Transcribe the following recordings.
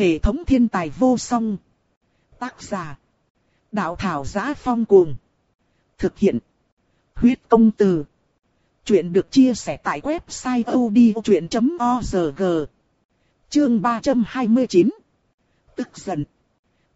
Hệ thống thiên tài vô song. Tác giả. Đạo thảo giá phong cuồng. Thực hiện. Huyết công từ. Chuyện được chia sẻ tại website odchuyện.org. Chương 329. Tức giận.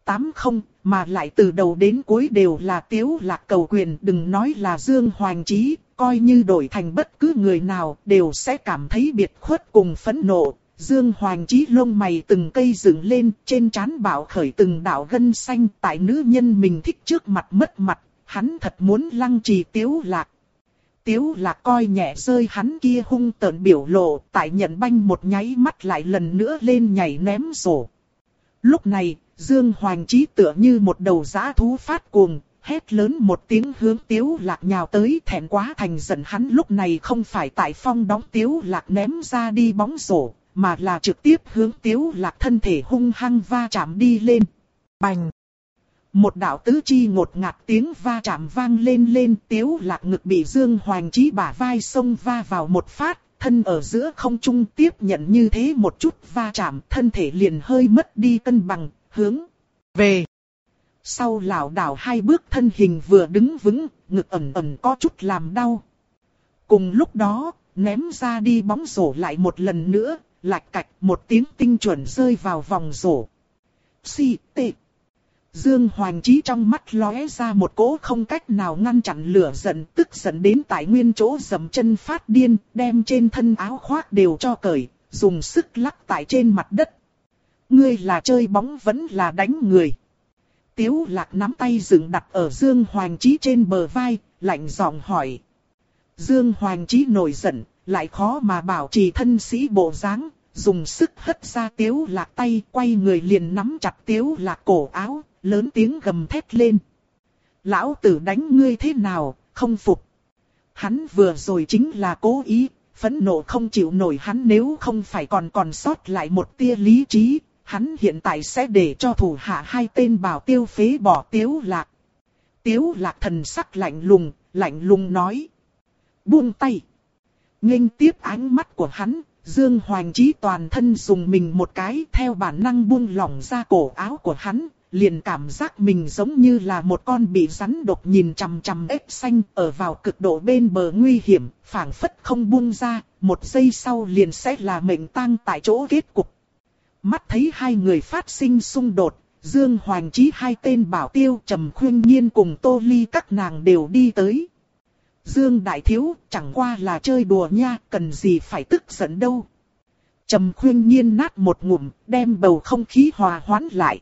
Tám không, mà lại từ đầu đến cuối đều là tiếu lạc cầu quyền đừng nói là Dương Hoàng Chí, coi như đổi thành bất cứ người nào đều sẽ cảm thấy biệt khuất cùng phẫn nộ. Dương Hoàng Chí lông mày từng cây dựng lên, trên trán bảo khởi từng đạo gân xanh tại nữ nhân mình thích trước mặt mất mặt, hắn thật muốn lăng trì tiếu lạc. Tiếu lạc coi nhẹ rơi hắn kia hung tợn biểu lộ, tại nhận banh một nháy mắt lại lần nữa lên nhảy ném rổ. Lúc này, Dương Hoàng Chí tựa như một đầu giã thú phát cuồng, hét lớn một tiếng hướng Tiếu Lạc nhào tới thẹn quá thành giận hắn lúc này không phải tại phong đóng Tiếu Lạc ném ra đi bóng rổ, mà là trực tiếp hướng Tiếu Lạc thân thể hung hăng va chạm đi lên. Bành! Một đạo tứ chi ngột ngạt tiếng va chạm vang lên lên Tiếu Lạc ngực bị Dương Hoàng Chí bả vai xông va vào một phát, thân ở giữa không trung tiếp nhận như thế một chút va chạm, thân thể liền hơi mất đi cân bằng, hướng về. Sau lảo đảo hai bước thân hình vừa đứng vững, ngực ẩn ẩn có chút làm đau. Cùng lúc đó, ném ra đi bóng rổ lại một lần nữa, lạch cạch một tiếng tinh chuẩn rơi vào vòng rổ. Si, tệ. Dương Hoàng Chí trong mắt lóe ra một cỗ không cách nào ngăn chặn lửa giận tức giận đến tại nguyên chỗ dầm chân phát điên, đem trên thân áo khoác đều cho cởi, dùng sức lắc tại trên mặt đất. Ngươi là chơi bóng vẫn là đánh người. Tiếu lạc nắm tay dựng đặt ở Dương Hoàng Chí trên bờ vai, lạnh giọng hỏi. Dương Hoàng Chí nổi giận, lại khó mà bảo trì thân sĩ bộ dáng, dùng sức hất ra tiếu lạc tay, quay người liền nắm chặt tiếu lạc cổ áo, lớn tiếng gầm thét lên. Lão tử đánh ngươi thế nào, không phục. Hắn vừa rồi chính là cố ý, phẫn nộ không chịu nổi hắn nếu không phải còn còn sót lại một tia lý trí, hắn hiện tại sẽ để cho thủ hạ hai tên bảo tiêu phế bỏ tiếu lạc. Tiếu lạc thần sắc lạnh lùng, lạnh lùng nói. Buông tay nghênh tiếp ánh mắt của hắn, Dương Hoàng Chí toàn thân dùng mình một cái theo bản năng buông lỏng ra cổ áo của hắn, liền cảm giác mình giống như là một con bị rắn độc nhìn chằm chằm ếch xanh ở vào cực độ bên bờ nguy hiểm, phảng phất không buông ra, một giây sau liền sẽ là mệnh tang tại chỗ kết cục. Mắt thấy hai người phát sinh xung đột, Dương Hoàng Chí hai tên bảo tiêu trầm khuyên nhiên cùng Tô Ly các nàng đều đi tới. Dương Đại Thiếu chẳng qua là chơi đùa nha, cần gì phải tức giận đâu. Trầm khuyên nhiên nát một ngụm, đem bầu không khí hòa hoãn lại.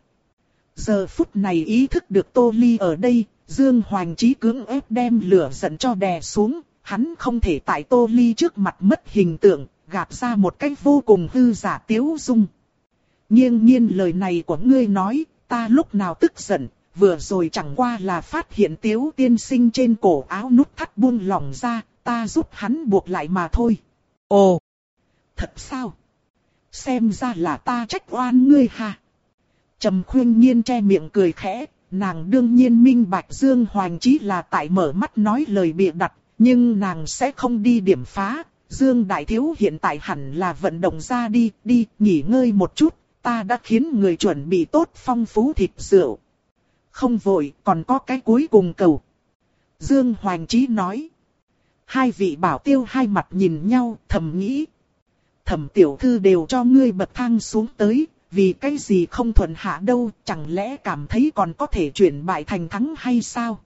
Giờ phút này ý thức được Tô Ly ở đây, Dương Hoàng Chí cưỡng ép đem lửa giận cho đè xuống, hắn không thể tại Tô Ly trước mặt mất hình tượng, gạt ra một cách vô cùng hư giả tiếu dung. Nhiên nhiên lời này của ngươi nói, ta lúc nào tức giận, vừa rồi chẳng qua là phát hiện tiếu tiên sinh trên cổ áo nút thắt buông lỏng ra, ta giúp hắn buộc lại mà thôi. Ồ, thật sao? Xem ra là ta trách oan ngươi ha. Trầm khuyên nhiên che miệng cười khẽ, nàng đương nhiên minh bạch Dương Hoàng Chí là tại mở mắt nói lời bịa đặt, nhưng nàng sẽ không đi điểm phá. Dương Đại Thiếu hiện tại hẳn là vận động ra đi, đi, nghỉ ngơi một chút, ta đã khiến người chuẩn bị tốt phong phú thịt rượu. Không vội, còn có cái cuối cùng cầu. Dương Hoàng Chí nói. Hai vị bảo tiêu hai mặt nhìn nhau, thầm nghĩ. Thẩm tiểu thư đều cho ngươi bậc thang xuống tới, vì cái gì không thuận hạ đâu, chẳng lẽ cảm thấy còn có thể chuyển bại thành thắng hay sao?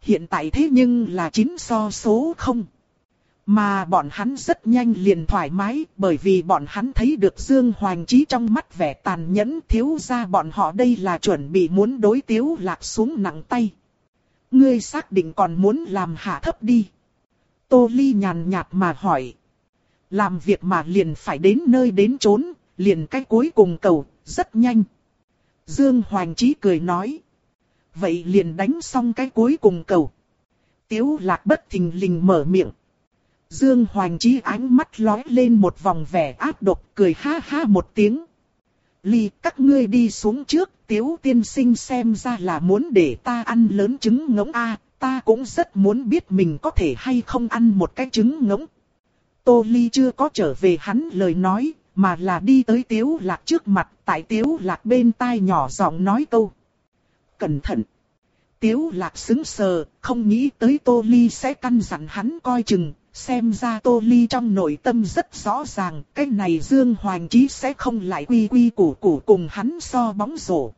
Hiện tại thế nhưng là chín so số không. Mà bọn hắn rất nhanh liền thoải mái bởi vì bọn hắn thấy được Dương Hoàng Chí trong mắt vẻ tàn nhẫn thiếu ra bọn họ đây là chuẩn bị muốn đối tiếu lạc xuống nặng tay. Ngươi xác định còn muốn làm hạ thấp đi. Tô Ly nhàn nhạt mà hỏi. Làm việc mà liền phải đến nơi đến chốn, liền cái cuối cùng cầu, rất nhanh. Dương Hoàng Chí cười nói. Vậy liền đánh xong cái cuối cùng cầu. Tiếu lạc bất thình lình mở miệng. Dương Hoàng Chí ánh mắt lóe lên một vòng vẻ ác độc cười ha ha một tiếng. Ly các ngươi đi xuống trước, tiếu tiên sinh xem ra là muốn để ta ăn lớn trứng ngỗng a ta cũng rất muốn biết mình có thể hay không ăn một cái trứng ngỗng. Tô Ly chưa có trở về hắn lời nói, mà là đi tới tiếu lạc trước mặt, tại tiếu lạc bên tai nhỏ giọng nói câu. Cẩn thận! Tiếu lạc xứng sờ, không nghĩ tới Tô Ly sẽ căn dặn hắn coi chừng, xem ra Tô Ly trong nội tâm rất rõ ràng, cái này Dương Hoàng Chí sẽ không lại quy quy củ củ cùng hắn so bóng rổ.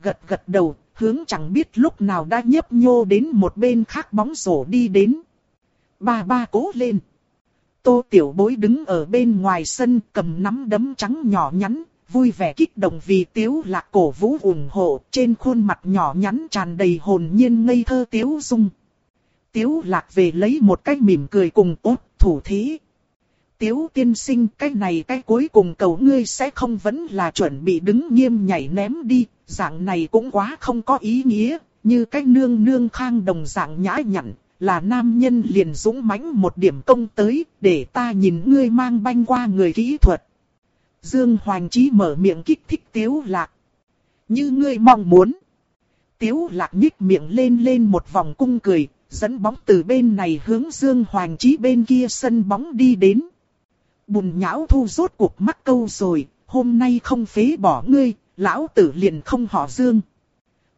Gật gật đầu, hướng chẳng biết lúc nào đã nhấp nhô đến một bên khác bóng rổ đi đến. Ba ba cố lên. Tô Tiểu Bối đứng ở bên ngoài sân cầm nắm đấm trắng nhỏ nhắn, vui vẻ kích động vì Tiếu Lạc cổ vũ ủng hộ, trên khuôn mặt nhỏ nhắn tràn đầy hồn nhiên ngây thơ Tiếu Dung. Tiếu Lạc về lấy một cái mỉm cười cùng út thủ thí. Tiếu tiên sinh cái này cái cuối cùng cầu ngươi sẽ không vẫn là chuẩn bị đứng nghiêm nhảy ném đi, dạng này cũng quá không có ý nghĩa, như cái nương nương khang đồng dạng nhã nhặn, là nam nhân liền dũng mãnh một điểm công tới, để ta nhìn ngươi mang banh qua người kỹ thuật. Dương Hoàng Chí mở miệng kích thích Tiếu Lạc. Như ngươi mong muốn. Tiếu Lạc nhích miệng lên lên một vòng cung cười, dẫn bóng từ bên này hướng Dương Hoàng Chí bên kia sân bóng đi đến. Bùn nhão thu rốt cuộc mắc câu rồi, hôm nay không phế bỏ ngươi, lão tử liền không họ Dương.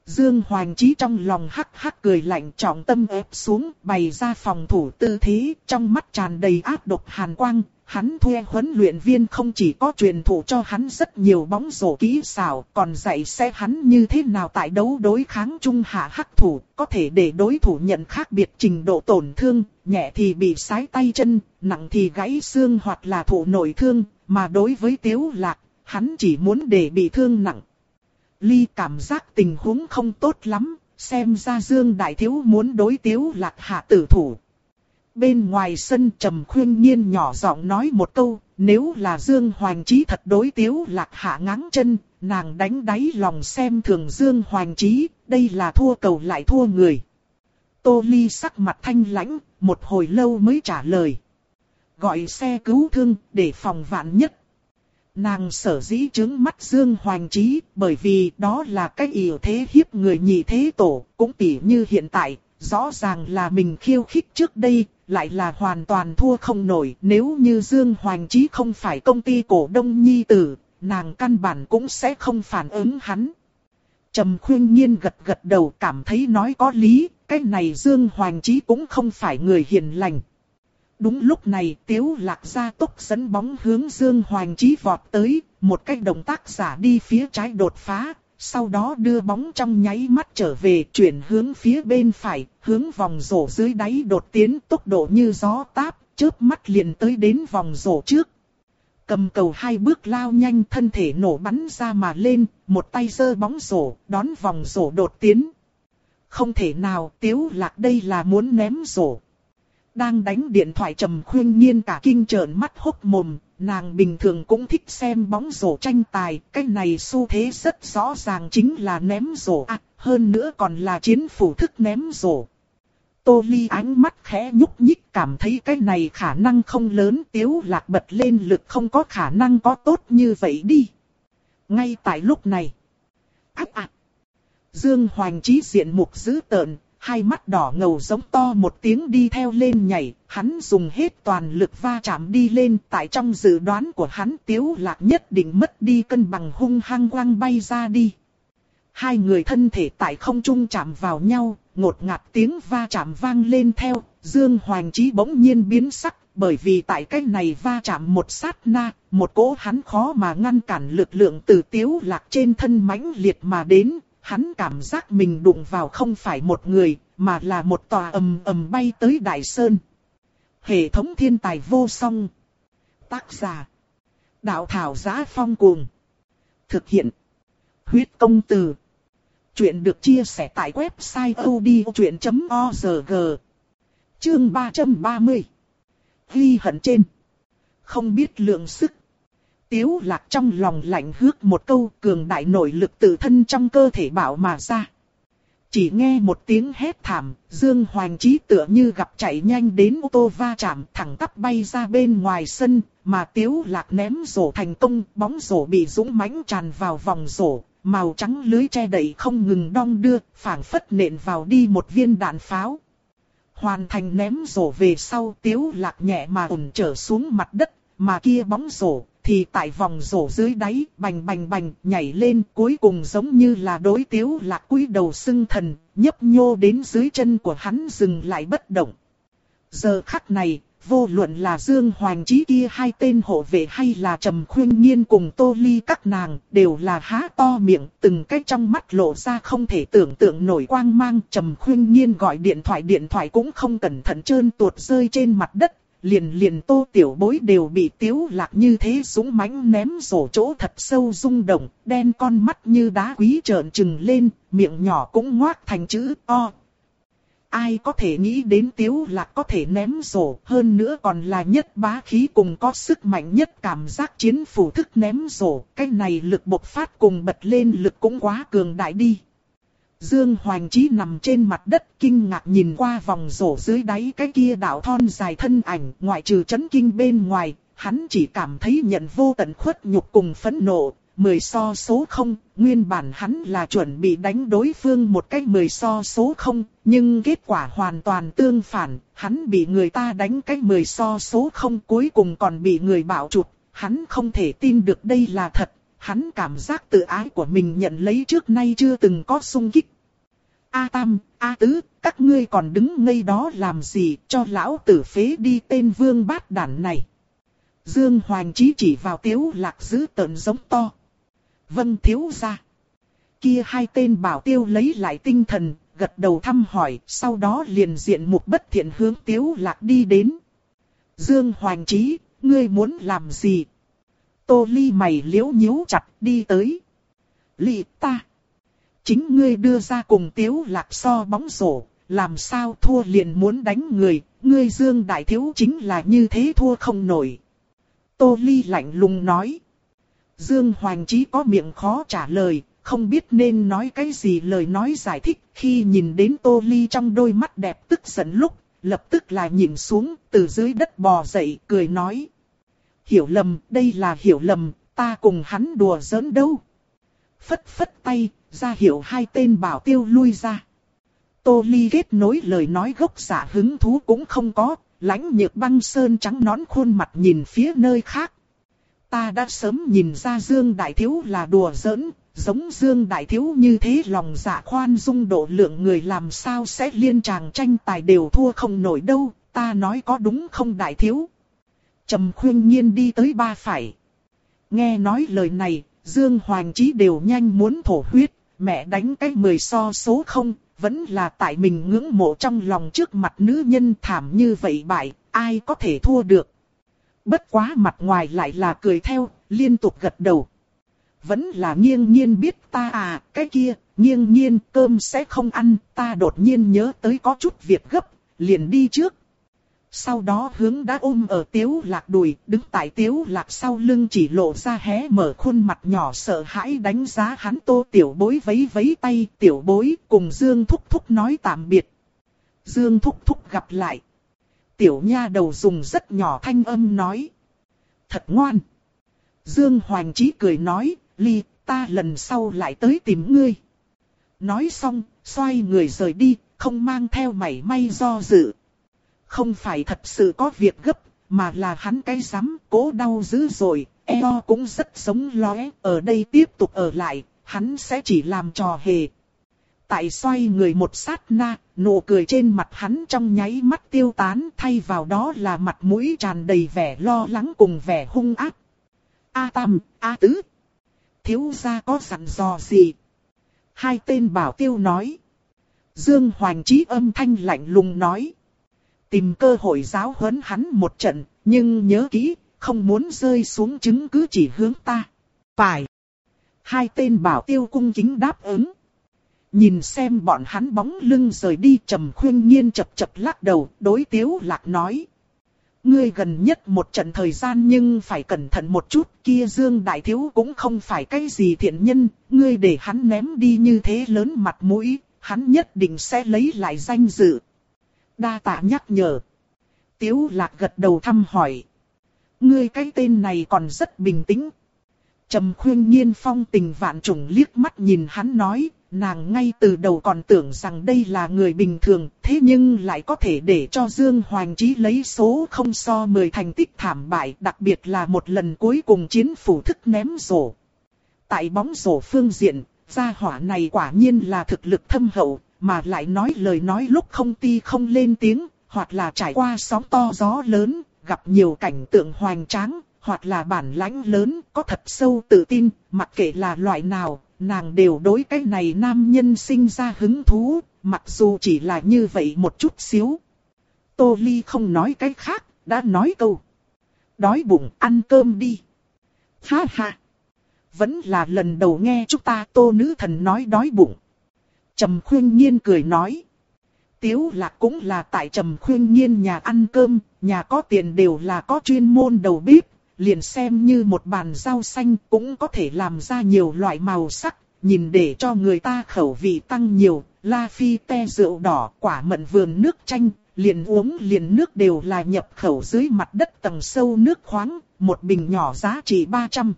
Dương Hoàng Chí trong lòng hắc hắc cười lạnh trọng tâm ép xuống, bày ra phòng thủ tư thế, trong mắt tràn đầy áp độc hàn quang. Hắn thuê huấn luyện viên không chỉ có truyền thụ cho hắn rất nhiều bóng rổ kỹ xảo, còn dạy sẽ hắn như thế nào tại đấu đối kháng trung hạ hắc thủ, có thể để đối thủ nhận khác biệt trình độ tổn thương, nhẹ thì bị sái tay chân, nặng thì gãy xương hoặc là thụ nội thương, mà đối với tiếu lạc, hắn chỉ muốn để bị thương nặng. Ly cảm giác tình huống không tốt lắm, xem ra Dương Đại Thiếu muốn đối tiếu lạc hạ tử thủ. Bên ngoài sân trầm khuyên nhiên nhỏ giọng nói một câu, nếu là Dương Hoàng Chí thật đối tiếu lạc hạ ngáng chân, nàng đánh đáy lòng xem thường Dương Hoàng Chí, đây là thua cầu lại thua người. Tô Ly sắc mặt thanh lãnh, một hồi lâu mới trả lời. Gọi xe cứu thương, để phòng vạn nhất. Nàng sở dĩ chứng mắt Dương Hoành Chí, bởi vì đó là cái ỉu thế hiếp người nhị thế tổ, cũng tỉ như hiện tại, rõ ràng là mình khiêu khích trước đây, lại là hoàn toàn thua không nổi. Nếu như Dương Hoành Chí không phải công ty cổ đông nhi tử, nàng căn bản cũng sẽ không phản ứng hắn. Trầm khuyên nhiên gật gật đầu cảm thấy nói có lý, cái này Dương Hoành Chí cũng không phải người hiền lành. Đúng lúc này Tiếu Lạc ra tốc dẫn bóng hướng Dương Hoàng Chí vọt tới, một cách động tác giả đi phía trái đột phá, sau đó đưa bóng trong nháy mắt trở về chuyển hướng phía bên phải, hướng vòng rổ dưới đáy đột tiến tốc độ như gió táp, chớp mắt liền tới đến vòng rổ trước. Cầm cầu hai bước lao nhanh thân thể nổ bắn ra mà lên, một tay giơ bóng rổ, đón vòng rổ đột tiến. Không thể nào, tiếu lạc đây là muốn ném rổ. Đang đánh điện thoại trầm khuyên nhiên cả kinh trợn mắt hốc mồm, nàng bình thường cũng thích xem bóng rổ tranh tài, cái này xu thế rất rõ ràng chính là ném rổ à, hơn nữa còn là chiến phủ thức ném rổ. Tô Ly ánh mắt khẽ nhúc nhích cảm thấy cái này khả năng không lớn tiếu lạc bật lên lực không có khả năng có tốt như vậy đi. Ngay tại lúc này. Ác ạc. Dương Hoàng trí diện mục dữ tợn, hai mắt đỏ ngầu giống to một tiếng đi theo lên nhảy, hắn dùng hết toàn lực va chạm đi lên, tại trong dự đoán của hắn tiếu lạc nhất định mất đi cân bằng hung hăng quăng bay ra đi. Hai người thân thể tại không trung chạm vào nhau, ngột ngạt tiếng va chạm vang lên theo, Dương Hoàng Chí bỗng nhiên biến sắc, bởi vì tại cách này va chạm một sát na, một cỗ hắn khó mà ngăn cản lực lượng từ tiếu lạc trên thân mãnh liệt mà đến, hắn cảm giác mình đụng vào không phải một người, mà là một tòa ầm ầm bay tới Đại Sơn. Hệ thống thiên tài vô song. Tác giả. Đạo thảo giá phong cuồng. Thực hiện. Huyết công từ. Chuyện được chia sẻ tại website odchuyện.org. Chương 330. Ghi hận trên. Không biết lượng sức. Tiếu lạc trong lòng lạnh hước một câu cường đại nội lực tự thân trong cơ thể bảo mà ra. Chỉ nghe một tiếng hét thảm, Dương Hoàng Chí tựa như gặp chạy nhanh đến ô tô va chạm thẳng tắp bay ra bên ngoài sân, mà Tiếu Lạc ném rổ thành công, bóng rổ bị dũng mãnh tràn vào vòng rổ, màu trắng lưới che đậy không ngừng đong đưa, phảng phất nện vào đi một viên đạn pháo. Hoàn thành ném rổ về sau Tiếu Lạc nhẹ mà ổn trở xuống mặt đất, mà kia bóng rổ thì tại vòng rổ dưới đáy, bành bành bành, nhảy lên, cuối cùng giống như là đối tiếu lạc cúi đầu xưng thần, nhấp nhô đến dưới chân của hắn dừng lại bất động. Giờ khắc này, vô luận là Dương Hoàng Chí kia hai tên hộ vệ hay là Trầm Khuyên Nhiên cùng Tô Ly các nàng, đều là há to miệng, từng cái trong mắt lộ ra không thể tưởng tượng nổi quang mang. Trầm Khuyên Nhiên gọi điện thoại điện thoại cũng không cẩn thận trơn tuột rơi trên mặt đất, liền liền tô tiểu bối đều bị tiếu lạc như thế súng mánh ném rổ chỗ thật sâu rung động, đen con mắt như đá quý trợn trừng lên, miệng nhỏ cũng ngoác thành chữ O. Ai có thể nghĩ đến tiếu lạc có thể ném rổ, hơn nữa còn là nhất bá khí cùng có sức mạnh nhất cảm giác chiến phủ thức ném rổ, cái này lực bộc phát cùng bật lên lực cũng quá cường đại đi. Dương Hoành Chí nằm trên mặt đất kinh ngạc nhìn qua vòng rổ dưới đáy cái kia đạo thon dài thân ảnh ngoại trừ chấn kinh bên ngoài, hắn chỉ cảm thấy nhận vô tận khuất nhục cùng phẫn nộ, mười so số không, nguyên bản hắn là chuẩn bị đánh đối phương một cách mười so số không, nhưng kết quả hoàn toàn tương phản, hắn bị người ta đánh cách mười so số không cuối cùng còn bị người bảo chụp, hắn không thể tin được đây là thật, hắn cảm giác tự ái của mình nhận lấy trước nay chưa từng có sung kích. A Tam, A Tứ, các ngươi còn đứng ngây đó làm gì cho lão tử phế đi tên vương bát đản này. Dương Hoàng Chí chỉ vào tiếu lạc giữ tợn giống to. Vâng thiếu ra. Kia hai tên bảo tiêu lấy lại tinh thần, gật đầu thăm hỏi, sau đó liền diện mục bất thiện hướng tiếu lạc đi đến. Dương Hoàng Chí, ngươi muốn làm gì? Tô ly mày liễu nhíu chặt đi tới. Lị ta. Chính ngươi đưa ra cùng tiếu lạc so bóng rổ, làm sao thua liền muốn đánh người, ngươi dương đại thiếu chính là như thế thua không nổi. Tô ly lạnh lùng nói. Dương Hoàng Chí có miệng khó trả lời, không biết nên nói cái gì lời nói giải thích khi nhìn đến Tô Ly trong đôi mắt đẹp tức giận lúc, lập tức là nhìn xuống, từ dưới đất bò dậy, cười nói hiểu lầm, đây là hiểu lầm, ta cùng hắn đùa giỡn đâu. Phất phất tay, ra hiệu hai tên bảo tiêu lui ra. Tô Ly kết nối lời nói gốc giả hứng thú cũng không có, lãnh nhược băng sơn trắng nón khuôn mặt nhìn phía nơi khác. Ta đã sớm nhìn ra Dương Đại Thiếu là đùa giỡn, giống Dương Đại Thiếu như thế lòng dạ khoan dung độ lượng người làm sao sẽ liên tràng tranh tài đều thua không nổi đâu, ta nói có đúng không Đại Thiếu. Trầm khuyên nhiên đi tới ba phải. Nghe nói lời này, Dương Hoàng Chí đều nhanh muốn thổ huyết, mẹ đánh cái mười so số không, vẫn là tại mình ngưỡng mộ trong lòng trước mặt nữ nhân thảm như vậy bại, ai có thể thua được. Bất quá mặt ngoài lại là cười theo, liên tục gật đầu. Vẫn là nghiêng nhiên biết ta à, cái kia, nghiêng nhiên cơm sẽ không ăn, ta đột nhiên nhớ tới có chút việc gấp, liền đi trước. Sau đó hướng đã ôm ở tiếu lạc đùi, đứng tại tiếu lạc sau lưng chỉ lộ ra hé mở khuôn mặt nhỏ sợ hãi đánh giá hắn tô tiểu bối vấy vấy tay tiểu bối cùng Dương Thúc Thúc nói tạm biệt. Dương Thúc Thúc gặp lại. Tiểu nha đầu dùng rất nhỏ thanh âm nói. Thật ngoan. Dương Hoàng Chí cười nói, ly, ta lần sau lại tới tìm ngươi. Nói xong, xoay người rời đi, không mang theo mảy may do dự không phải thật sự có việc gấp, mà là hắn cái rắm cố đau dữ rồi, eo cũng rất sống lóe, ở đây tiếp tục ở lại, hắn sẽ chỉ làm trò hề. Tại xoay người một sát na, nụ cười trên mặt hắn trong nháy mắt tiêu tán thay vào đó là mặt mũi tràn đầy vẻ lo lắng cùng vẻ hung ác. A Tam, A Tứ. Thiếu gia có sẵn dò gì? Hai tên bảo tiêu nói. Dương Hoàng Chí âm thanh lạnh lùng nói. Tìm cơ hội giáo huấn hắn một trận, nhưng nhớ kỹ, không muốn rơi xuống chứng cứ chỉ hướng ta. Phải. Hai tên bảo tiêu cung kính đáp ứng. Nhìn xem bọn hắn bóng lưng rời đi trầm khuyên nhiên chập chập lắc đầu, đối tiếu lạc nói. Ngươi gần nhất một trận thời gian nhưng phải cẩn thận một chút, kia Dương Đại Thiếu cũng không phải cái gì thiện nhân, ngươi để hắn ném đi như thế lớn mặt mũi, hắn nhất định sẽ lấy lại danh dự đa tạ nhắc nhở. Tiếu lạc gật đầu thăm hỏi. Ngươi cái tên này còn rất bình tĩnh. Trầm khuyên nhiên phong tình vạn trùng liếc mắt nhìn hắn nói, nàng ngay từ đầu còn tưởng rằng đây là người bình thường, thế nhưng lại có thể để cho Dương Hoàng Chí lấy số không so 10 thành tích thảm bại, đặc biệt là một lần cuối cùng chiến phủ thức ném rổ. Tại bóng rổ phương diện, gia hỏa này quả nhiên là thực lực thâm hậu, mà lại nói lời nói lúc không ti không lên tiếng, hoặc là trải qua sóng to gió lớn, gặp nhiều cảnh tượng hoành tráng, hoặc là bản lãnh lớn, có thật sâu tự tin, mặc kệ là loại nào, nàng đều đối cái này nam nhân sinh ra hứng thú, mặc dù chỉ là như vậy một chút xíu. Tô Ly không nói cái khác, đã nói câu. Đói bụng ăn cơm đi. Ha ha. Vẫn là lần đầu nghe chúng ta tô nữ thần nói đói bụng. Trầm khuyên nhiên cười nói. Tiếu lạc cũng là tại trầm khuyên nhiên nhà ăn cơm, nhà có tiền đều là có chuyên môn đầu bếp, liền xem như một bàn rau xanh cũng có thể làm ra nhiều loại màu sắc, nhìn để cho người ta khẩu vị tăng nhiều, la phi te rượu đỏ, quả mận vườn nước chanh, liền uống liền nước đều là nhập khẩu dưới mặt đất tầng sâu nước khoáng, một bình nhỏ giá trị 300.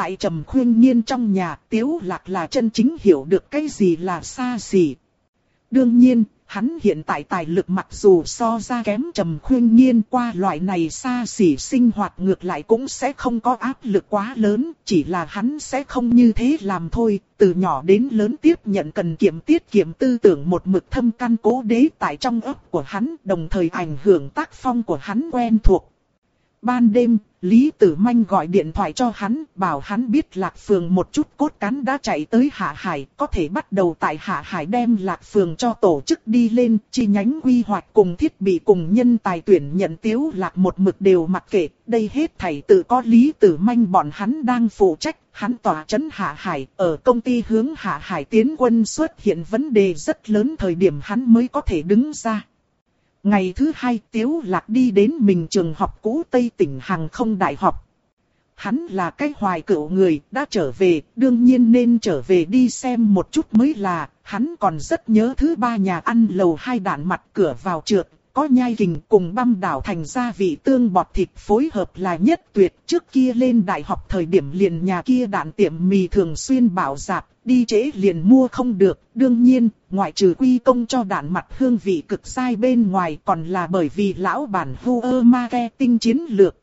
Tại trầm khuyên nhiên trong nhà, tiếu lạc là chân chính hiểu được cái gì là xa xỉ. Đương nhiên, hắn hiện tại tài lực mặc dù so ra kém trầm khuyên nhiên qua loại này xa xỉ sinh hoạt ngược lại cũng sẽ không có áp lực quá lớn, chỉ là hắn sẽ không như thế làm thôi, từ nhỏ đến lớn tiếp nhận cần kiệm tiết kiệm tư tưởng một mực thâm căn cố đế tại trong ấp của hắn, đồng thời ảnh hưởng tác phong của hắn quen thuộc. Ban đêm, Lý Tử Manh gọi điện thoại cho hắn, bảo hắn biết Lạc Phường một chút cốt cán đã chạy tới Hạ Hải, có thể bắt đầu tại Hạ Hải đem Lạc Phường cho tổ chức đi lên, chi nhánh quy hoạch cùng thiết bị cùng nhân tài tuyển nhận tiếu Lạc một mực đều mặc kệ, đây hết thảy tự có Lý Tử Manh bọn hắn đang phụ trách, hắn tỏa chấn Hạ Hải, ở công ty hướng Hạ Hải tiến quân xuất hiện vấn đề rất lớn thời điểm hắn mới có thể đứng ra. Ngày thứ hai Tiếu Lạc đi đến mình trường học cũ Tây tỉnh Hàng không đại học. Hắn là cái hoài cựu người, đã trở về, đương nhiên nên trở về đi xem một chút mới là, hắn còn rất nhớ thứ ba nhà ăn lầu hai đạn mặt cửa vào trượt, có nhai kình cùng băm đảo thành gia vị tương bọt thịt phối hợp là nhất tuyệt. Trước kia lên đại học thời điểm liền nhà kia đạn tiệm mì thường xuyên bảo giạp, đi trễ liền mua không được. Đương nhiên, ngoại trừ quy công cho đạn mặt hương vị cực sai bên ngoài còn là bởi vì lão bản hu ơ marketing chiến lược.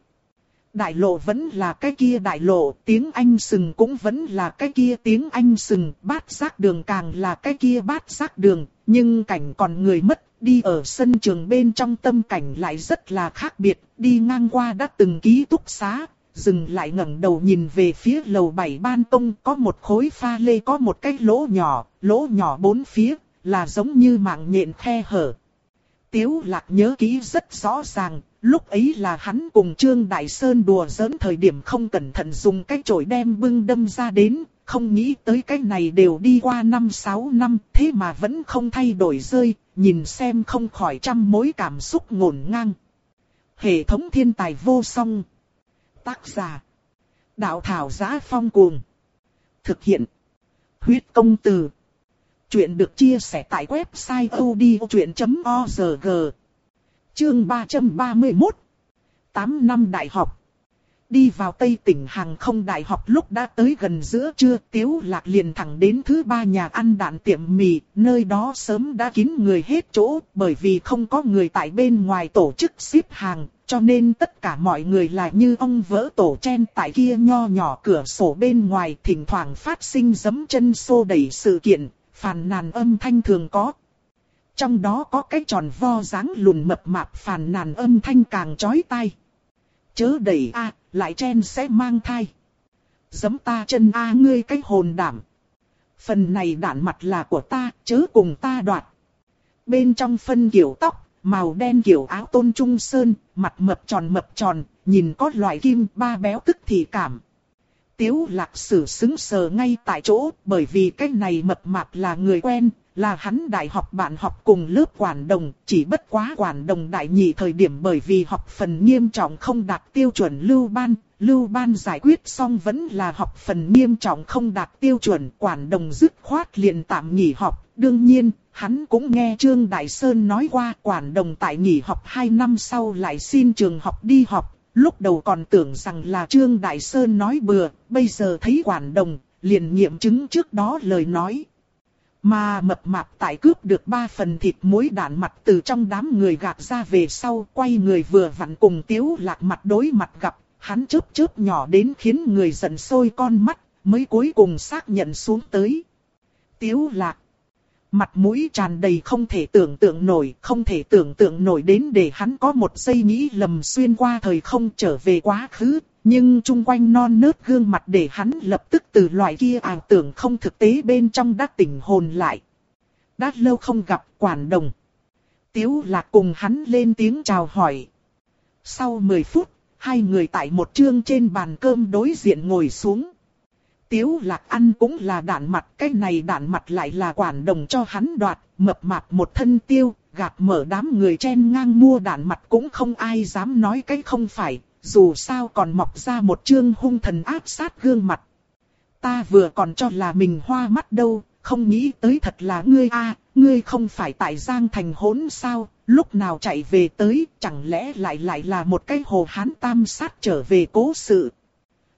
Đại lộ vẫn là cái kia đại lộ, tiếng Anh sừng cũng vẫn là cái kia tiếng Anh sừng, bát giác đường càng là cái kia bát giác đường, nhưng cảnh còn người mất đi ở sân trường bên trong tâm cảnh lại rất là khác biệt, đi ngang qua đã từng ký túc xá, dừng lại ngẩng đầu nhìn về phía lầu bảy ban công có một khối pha lê có một cái lỗ nhỏ, lỗ nhỏ bốn phía, là giống như mạng nhện khe hở. Tiếu lạc nhớ kỹ rất rõ ràng, lúc ấy là hắn cùng Trương Đại Sơn đùa giỡn thời điểm không cẩn thận dùng cái chổi đem bưng đâm ra đến, không nghĩ tới cái này đều đi qua 5-6 năm, thế mà vẫn không thay đổi rơi, nhìn xem không khỏi trăm mối cảm xúc ngổn ngang. Hệ thống thiên tài vô song. Tác giả. Đạo thảo giá phong cuồng. Thực hiện. Huyết công từ. Chuyện được chia sẻ tại website odchuyện.org. Chương 331. 8 năm đại học. Đi vào Tây tỉnh hàng không đại học lúc đã tới gần giữa trưa Tiếu Lạc liền thẳng đến thứ ba nhà ăn đạn tiệm mì, nơi đó sớm đã kín người hết chỗ bởi vì không có người tại bên ngoài tổ chức xếp hàng, cho nên tất cả mọi người lại như ông vỡ tổ chen tại kia nho nhỏ cửa sổ bên ngoài thỉnh thoảng phát sinh giấm chân xô đẩy sự kiện, phàn nàn âm thanh thường có. Trong đó có cái tròn vo dáng lùn mập mạp phàn nàn âm thanh càng chói tai. Chớ đẩy a lại chen sẽ mang thai. Giấm ta chân a ngươi cái hồn đảm. Phần này đạn mặt là của ta, chớ cùng ta đoạt. Bên trong phân kiểu tóc, màu đen kiểu áo tôn trung sơn, mặt mập tròn mập tròn, nhìn có loại kim ba béo tức thì cảm. Tiếu lạc sử xứng sờ ngay tại chỗ, bởi vì cái này mập mạp là người quen, là hắn đại học bạn học cùng lớp quản đồng, chỉ bất quá quản đồng đại nhị thời điểm bởi vì học phần nghiêm trọng không đạt tiêu chuẩn lưu ban, lưu ban giải quyết xong vẫn là học phần nghiêm trọng không đạt tiêu chuẩn, quản đồng dứt khoát liền tạm nghỉ học, đương nhiên, hắn cũng nghe Trương Đại Sơn nói qua quản đồng tại nghỉ học 2 năm sau lại xin trường học đi học, lúc đầu còn tưởng rằng là Trương Đại Sơn nói bừa, bây giờ thấy quản đồng, liền nghiệm chứng trước đó lời nói. Mà mập mạp tại cướp được ba phần thịt muối đạn mặt từ trong đám người gạt ra về sau, quay người vừa vặn cùng tiếu lạc mặt đối mặt gặp, hắn chớp chớp nhỏ đến khiến người giận sôi con mắt, mới cuối cùng xác nhận xuống tới. Tiếu lạc. Mặt mũi tràn đầy không thể tưởng tượng nổi, không thể tưởng tượng nổi đến để hắn có một giây nghĩ lầm xuyên qua thời không trở về quá khứ, nhưng chung quanh non nớt gương mặt để hắn lập tức từ loại kia ảo tưởng không thực tế bên trong đã tỉnh hồn lại. Đã lâu không gặp quản đồng. Tiếu lạc cùng hắn lên tiếng chào hỏi. Sau 10 phút, hai người tại một trương trên bàn cơm đối diện ngồi xuống. Tiếu lạc ăn cũng là đạn mặt, cái này đạn mặt lại là quản đồng cho hắn đoạt, mập mạp một thân tiêu, gạt mở đám người chen ngang mua đạn mặt cũng không ai dám nói cái không phải, dù sao còn mọc ra một trương hung thần áp sát gương mặt. Ta vừa còn cho là mình hoa mắt đâu, không nghĩ tới thật là ngươi a, ngươi không phải tại Giang Thành hỗn sao, lúc nào chạy về tới, chẳng lẽ lại lại là một cái hồ hán tam sát trở về cố sự.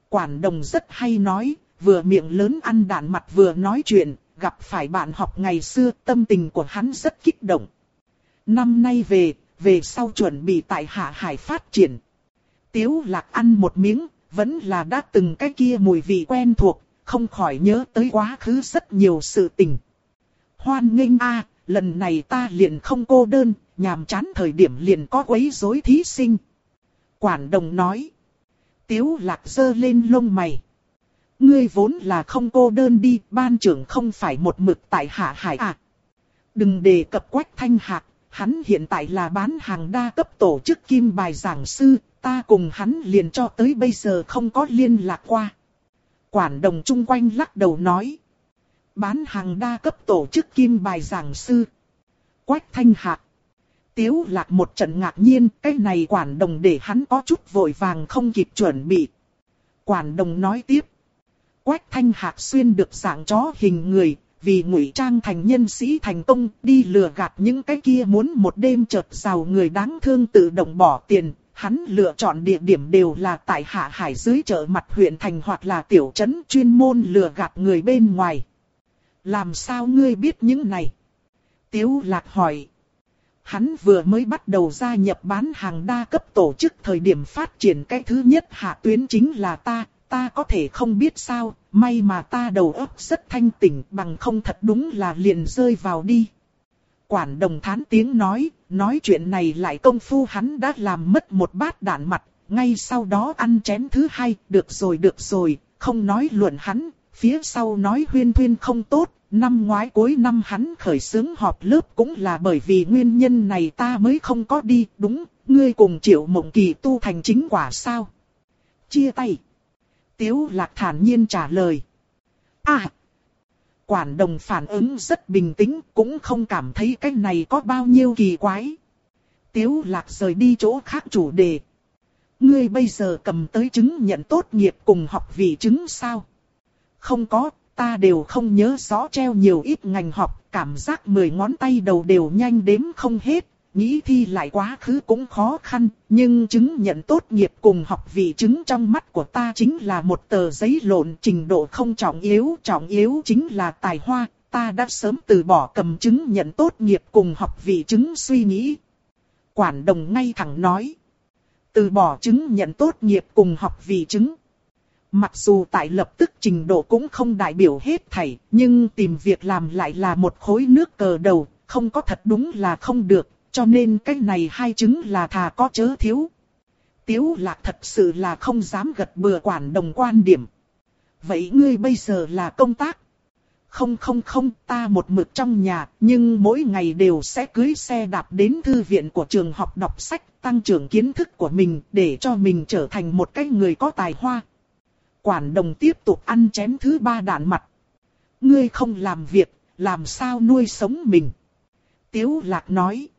Quản đồng rất hay nói, vừa miệng lớn ăn đạn mặt vừa nói chuyện, gặp phải bạn học ngày xưa, tâm tình của hắn rất kích động. Năm nay về, về sau chuẩn bị tại Hạ Hải phát triển. Tiếu lạc ăn một miếng, vẫn là đã từng cái kia mùi vị quen thuộc, không khỏi nhớ tới quá khứ rất nhiều sự tình. Hoan nghênh a, lần này ta liền không cô đơn, nhàm chán thời điểm liền có quấy rối thí sinh. Quản đồng nói. Tiếu lạc dơ lên lông mày. Ngươi vốn là không cô đơn đi, ban trưởng không phải một mực tại hạ hải à. Đừng đề cập quách thanh hạc, hắn hiện tại là bán hàng đa cấp tổ chức kim bài giảng sư, ta cùng hắn liền cho tới bây giờ không có liên lạc qua. Quản đồng chung quanh lắc đầu nói. Bán hàng đa cấp tổ chức kim bài giảng sư. Quách thanh hạc. Tiếu lạc một trận ngạc nhiên, cái này quản đồng để hắn có chút vội vàng không kịp chuẩn bị. Quản đồng nói tiếp. Quách thanh hạc xuyên được dạng chó hình người, vì ngụy trang thành nhân sĩ thành công, đi lừa gạt những cái kia muốn một đêm chợt giàu người đáng thương tự động bỏ tiền. Hắn lựa chọn địa điểm đều là tại Hạ Hải dưới chợ mặt huyện thành hoặc là tiểu trấn chuyên môn lừa gạt người bên ngoài. Làm sao ngươi biết những này? Tiếu lạc hỏi. Hắn vừa mới bắt đầu gia nhập bán hàng đa cấp tổ chức thời điểm phát triển cái thứ nhất hạ tuyến chính là ta, ta có thể không biết sao, may mà ta đầu óc rất thanh tỉnh bằng không thật đúng là liền rơi vào đi. Quản đồng thán tiếng nói, nói chuyện này lại công phu hắn đã làm mất một bát đạn mặt, ngay sau đó ăn chén thứ hai, được rồi được rồi, không nói luận hắn, phía sau nói huyên huyên không tốt, năm ngoái cuối năm hắn khởi xướng họp lớp cũng là bởi vì nguyên nhân này ta mới không có đi, đúng, ngươi cùng triệu mộng kỳ tu thành chính quả sao? Chia tay. Tiếu lạc thản nhiên trả lời. À! Quản đồng phản ứng rất bình tĩnh, cũng không cảm thấy cái này có bao nhiêu kỳ quái. Tiếu lạc rời đi chỗ khác chủ đề. Ngươi bây giờ cầm tới chứng nhận tốt nghiệp cùng học vị chứng sao? Không có, ta đều không nhớ rõ treo nhiều ít ngành học, cảm giác mười ngón tay đầu đều nhanh đếm không hết, nghĩ thi lại quá khứ cũng khó khăn, nhưng chứng nhận tốt nghiệp cùng học vị chứng trong mắt của ta chính là một tờ giấy lộn trình độ không trọng yếu, trọng yếu chính là tài hoa, ta đã sớm từ bỏ cầm chứng nhận tốt nghiệp cùng học vị chứng suy nghĩ. Quản đồng ngay thẳng nói, từ bỏ chứng nhận tốt nghiệp cùng học vị chứng. Mặc dù tại lập tức trình độ cũng không đại biểu hết thảy, nhưng tìm việc làm lại là một khối nước cờ đầu, không có thật đúng là không được, cho nên cái này hai chứng là thà có chớ thiếu. Tiếu lạc thật sự là không dám gật bừa quản đồng quan điểm. Vậy ngươi bây giờ là công tác? Không không không, ta một mực trong nhà, nhưng mỗi ngày đều sẽ cưới xe đạp đến thư viện của trường học đọc sách, tăng trưởng kiến thức của mình, để cho mình trở thành một cái người có tài hoa. Quản đồng tiếp tục ăn chén thứ ba đạn mặt. Ngươi không làm việc, làm sao nuôi sống mình? Tiếu lạc nói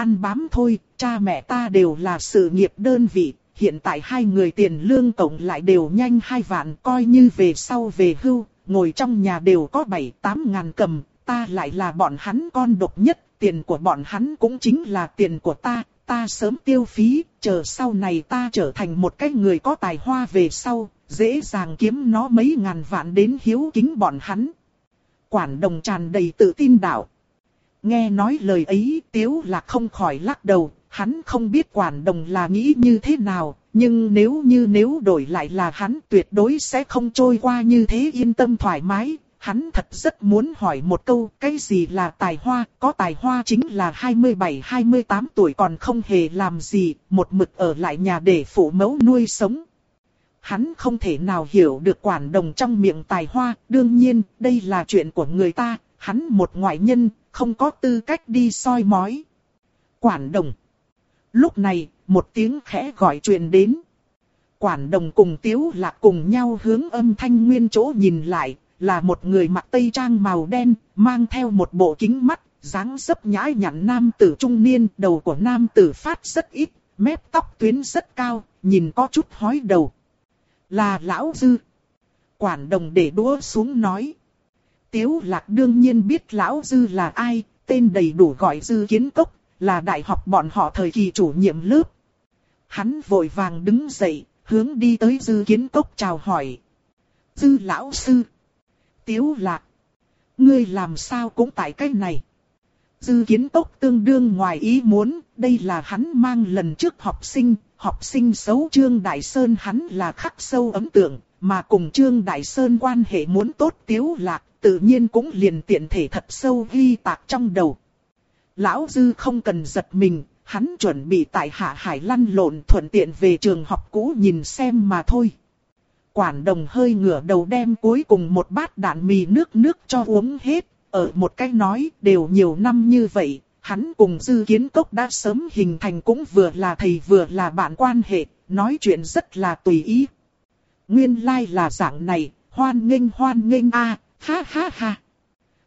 ăn bám thôi, cha mẹ ta đều là sự nghiệp đơn vị, hiện tại hai người tiền lương tổng lại đều nhanh hai vạn coi như về sau về hưu, ngồi trong nhà đều có bảy tám ngàn cầm, ta lại là bọn hắn con độc nhất, tiền của bọn hắn cũng chính là tiền của ta, ta sớm tiêu phí, chờ sau này ta trở thành một cái người có tài hoa về sau, dễ dàng kiếm nó mấy ngàn vạn đến hiếu kính bọn hắn. Quản đồng tràn đầy tự tin đạo. Nghe nói lời ấy tiếu là không khỏi lắc đầu, hắn không biết quản đồng là nghĩ như thế nào, nhưng nếu như nếu đổi lại là hắn tuyệt đối sẽ không trôi qua như thế yên tâm thoải mái. Hắn thật rất muốn hỏi một câu, cái gì là tài hoa, có tài hoa chính là 27-28 tuổi còn không hề làm gì, một mực ở lại nhà để phụ mẫu nuôi sống. Hắn không thể nào hiểu được quản đồng trong miệng tài hoa, đương nhiên, đây là chuyện của người ta, hắn một ngoại nhân, không có tư cách đi soi mói. Quản đồng. Lúc này, một tiếng khẽ gọi truyền đến. Quản đồng cùng tiếu lạc cùng nhau hướng âm thanh nguyên chỗ nhìn lại, là một người mặc tây trang màu đen, mang theo một bộ kính mắt, dáng dấp nhãi nhặn nam tử trung niên, đầu của nam tử phát rất ít, mép tóc tuyến rất cao, nhìn có chút hói đầu. Là lão dư. Quản đồng để đũa xuống nói. Tiếu lạc đương nhiên biết lão dư là ai, tên đầy đủ gọi dư kiến cốc, là đại học bọn họ thời kỳ chủ nhiệm lớp. Hắn vội vàng đứng dậy, hướng đi tới dư kiến cốc chào hỏi. Dư lão sư. Tiếu lạc. Ngươi làm sao cũng tại cái này. Dư kiến tốc tương đương ngoài ý muốn, đây là hắn mang lần trước học sinh, học sinh xấu Trương Đại Sơn hắn là khắc sâu ấn tượng, mà cùng Trương Đại Sơn quan hệ muốn tốt tiếu lạc, tự nhiên cũng liền tiện thể thật sâu ghi tạc trong đầu. Lão Dư không cần giật mình, hắn chuẩn bị tại Hạ Hải lăn lộn thuận tiện về trường học cũ nhìn xem mà thôi. Quản đồng hơi ngửa đầu đem cuối cùng một bát đạn mì nước nước cho uống hết, ở một cái nói đều nhiều năm như vậy, hắn cùng Dư Kiến Cốc đã sớm hình thành cũng vừa là thầy vừa là bạn quan hệ, nói chuyện rất là tùy ý. Nguyên lai like là dạng này, hoan nghênh hoan nghênh a, ha ha ha.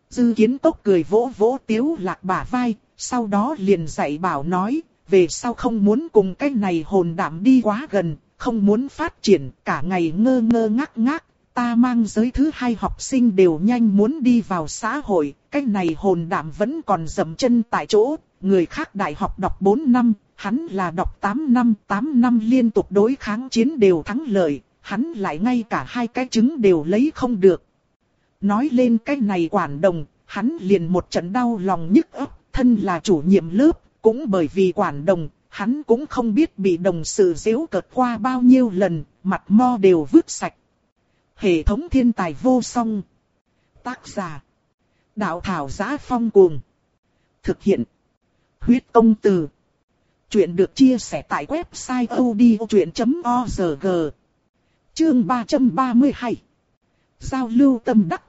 Dư Kiến tốc cười vỗ vỗ Tiếu Lạc bả vai, sau đó liền dạy bảo nói, về sau không muốn cùng cái này hồn đảm đi quá gần, không muốn phát triển, cả ngày ngơ ngơ ngác ngác, ta mang giới thứ hai học sinh đều nhanh muốn đi vào xã hội, cái này hồn đảm vẫn còn dầm chân tại chỗ, người khác đại học đọc 4 năm, hắn là đọc 8 năm, 8 năm liên tục đối kháng chiến đều thắng lợi, hắn lại ngay cả hai cái trứng đều lấy không được. Nói lên cái này quản đồng, hắn liền một trận đau lòng nhức ấp, thân là chủ nhiệm lớp, cũng bởi vì quản đồng, hắn cũng không biết bị đồng sự dễu cợt qua bao nhiêu lần, mặt mo đều vứt sạch. Hệ thống thiên tài vô song. Tác giả. Đạo thảo giá phong cuồng. Thực hiện. Huyết công từ. Chuyện được chia sẻ tại website odchuyện.org. Chương 332. Giao lưu tâm đắc.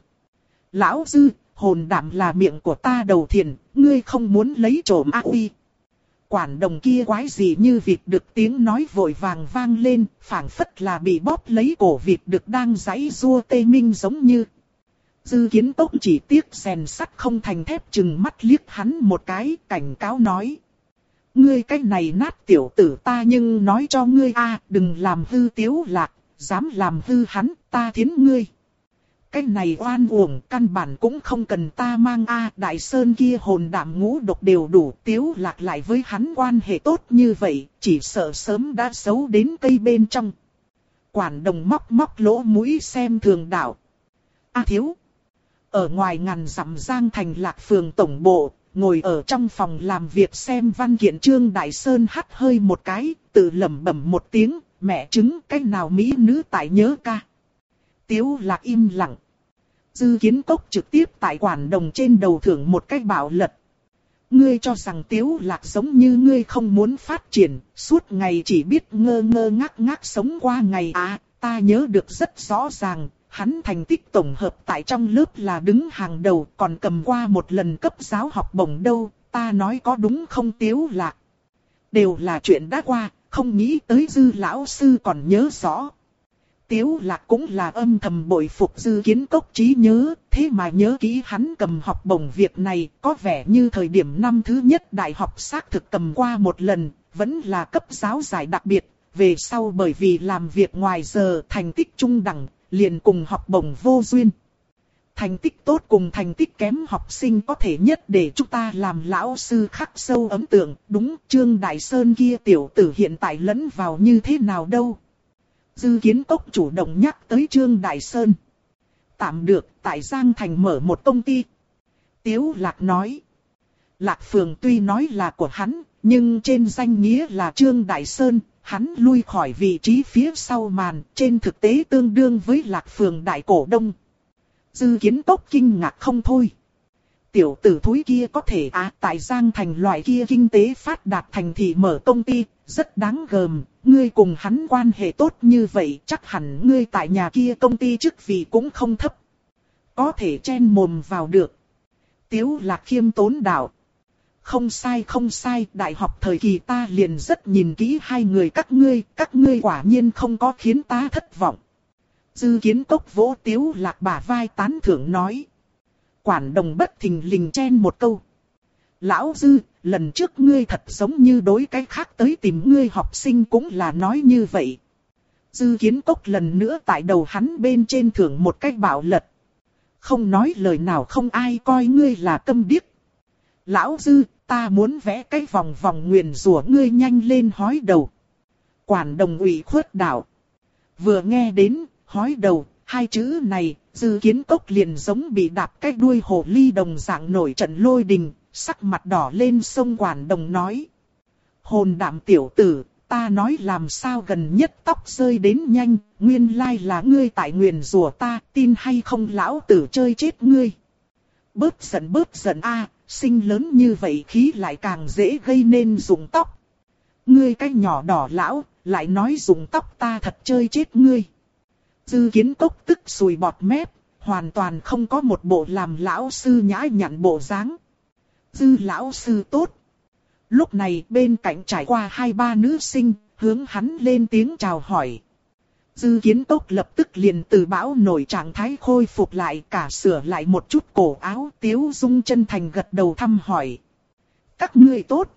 Lão Dư, hồn đảm là miệng của ta đầu thiền, ngươi không muốn lấy trộm ác uy. Quản đồng kia quái gì như vịt được tiếng nói vội vàng vang lên, phảng phất là bị bóp lấy cổ vịt được đang giãy rua tê minh giống như. Dư kiến tốc chỉ tiếc rèn sắt không thành thép chừng mắt liếc hắn một cái, cảnh cáo nói. Ngươi cái này nát tiểu tử ta nhưng nói cho ngươi a đừng làm hư tiếu lạc, dám làm hư hắn, ta thiến ngươi cái này oan uổng căn bản cũng không cần ta mang a đại sơn kia hồn đảm ngũ độc đều đủ tiếu lạc lại với hắn quan hệ tốt như vậy, chỉ sợ sớm đã xấu đến cây bên trong. Quản đồng móc móc lỗ mũi xem thường đạo. A thiếu. Ở ngoài ngàn dặm giang thành lạc phường tổng bộ, ngồi ở trong phòng làm việc xem văn kiện trương đại sơn hắt hơi một cái, tự lẩm bẩm một tiếng, mẹ chứng cái nào mỹ nữ tại nhớ ca. Tiếu lạc im lặng. Dư kiến cốc trực tiếp tại quản đồng trên đầu thưởng một cách bảo lật. Ngươi cho rằng tiếu lạc giống như ngươi không muốn phát triển, suốt ngày chỉ biết ngơ ngơ ngác ngác sống qua ngày à, ta nhớ được rất rõ ràng, hắn thành tích tổng hợp tại trong lớp là đứng hàng đầu còn cầm qua một lần cấp giáo học bổng đâu, ta nói có đúng không tiếu lạc. Đều là chuyện đã qua, không nghĩ tới dư lão sư còn nhớ rõ. Tiếu lạc cũng là âm thầm bội phục dư kiến cốc trí nhớ, thế mà nhớ kỹ hắn cầm học bổng việc này, có vẻ như thời điểm năm thứ nhất đại học xác thực cầm qua một lần, vẫn là cấp giáo giải đặc biệt, về sau bởi vì làm việc ngoài giờ thành tích trung đẳng, liền cùng học bổng vô duyên. Thành tích tốt cùng thành tích kém học sinh có thể nhất để chúng ta làm lão sư khắc sâu ấn tượng, đúng Trương Đại Sơn kia tiểu tử hiện tại lẫn vào như thế nào đâu. Dư kiến cốc chủ động nhắc tới Trương Đại Sơn. Tạm được, tại Giang Thành mở một công ty. Tiếu Lạc nói. Lạc Phường tuy nói là của hắn, nhưng trên danh nghĩa là Trương Đại Sơn, hắn lui khỏi vị trí phía sau màn, trên thực tế tương đương với Lạc Phường Đại Cổ Đông. Dư kiến cốc kinh ngạc không thôi. Tiểu tử thúi kia có thể á tại Giang Thành loại kia kinh tế phát đạt thành thị mở công ty, rất đáng gờm, ngươi cùng hắn quan hệ tốt như vậy chắc hẳn ngươi tại nhà kia công ty chức vị cũng không thấp. Có thể chen mồm vào được. Tiếu lạc khiêm tốn đạo. Không sai không sai, đại học thời kỳ ta liền rất nhìn kỹ hai người các ngươi, các ngươi quả nhiên không có khiến ta thất vọng. Dư kiến tốc vỗ tiếu lạc bả vai tán thưởng nói. Quản đồng bất thình lình chen một câu. Lão Dư, lần trước ngươi thật giống như đối cái khác tới tìm ngươi học sinh cũng là nói như vậy. Dư kiến cốc lần nữa tại đầu hắn bên trên thưởng một cách bạo lật. Không nói lời nào không ai coi ngươi là câm điếc. Lão Dư, ta muốn vẽ cái vòng vòng nguyền rủa ngươi nhanh lên hói đầu. Quản đồng ủy khuất đạo. Vừa nghe đến, hói đầu, hai chữ này, dư kiến cốc liền giống bị đạp cái đuôi hồ ly đồng dạng nổi trận lôi đình, sắc mặt đỏ lên sông quản đồng nói. Hồn đạm tiểu tử, ta nói làm sao gần nhất tóc rơi đến nhanh, nguyên lai là ngươi tại nguyền rủa ta, tin hay không lão tử chơi chết ngươi. Bớt giận bớt giận a sinh lớn như vậy khí lại càng dễ gây nên dùng tóc. Ngươi cái nhỏ đỏ lão, lại nói dùng tóc ta thật chơi chết ngươi. Dư kiến tốc tức sùi bọt mép, hoàn toàn không có một bộ làm lão sư nhã nhặn bộ dáng. Dư lão sư tốt. Lúc này bên cạnh trải qua hai ba nữ sinh, hướng hắn lên tiếng chào hỏi. Dư kiến tốc lập tức liền từ bão nổi trạng thái khôi phục lại cả sửa lại một chút cổ áo tiếu dung chân thành gật đầu thăm hỏi. Các ngươi tốt.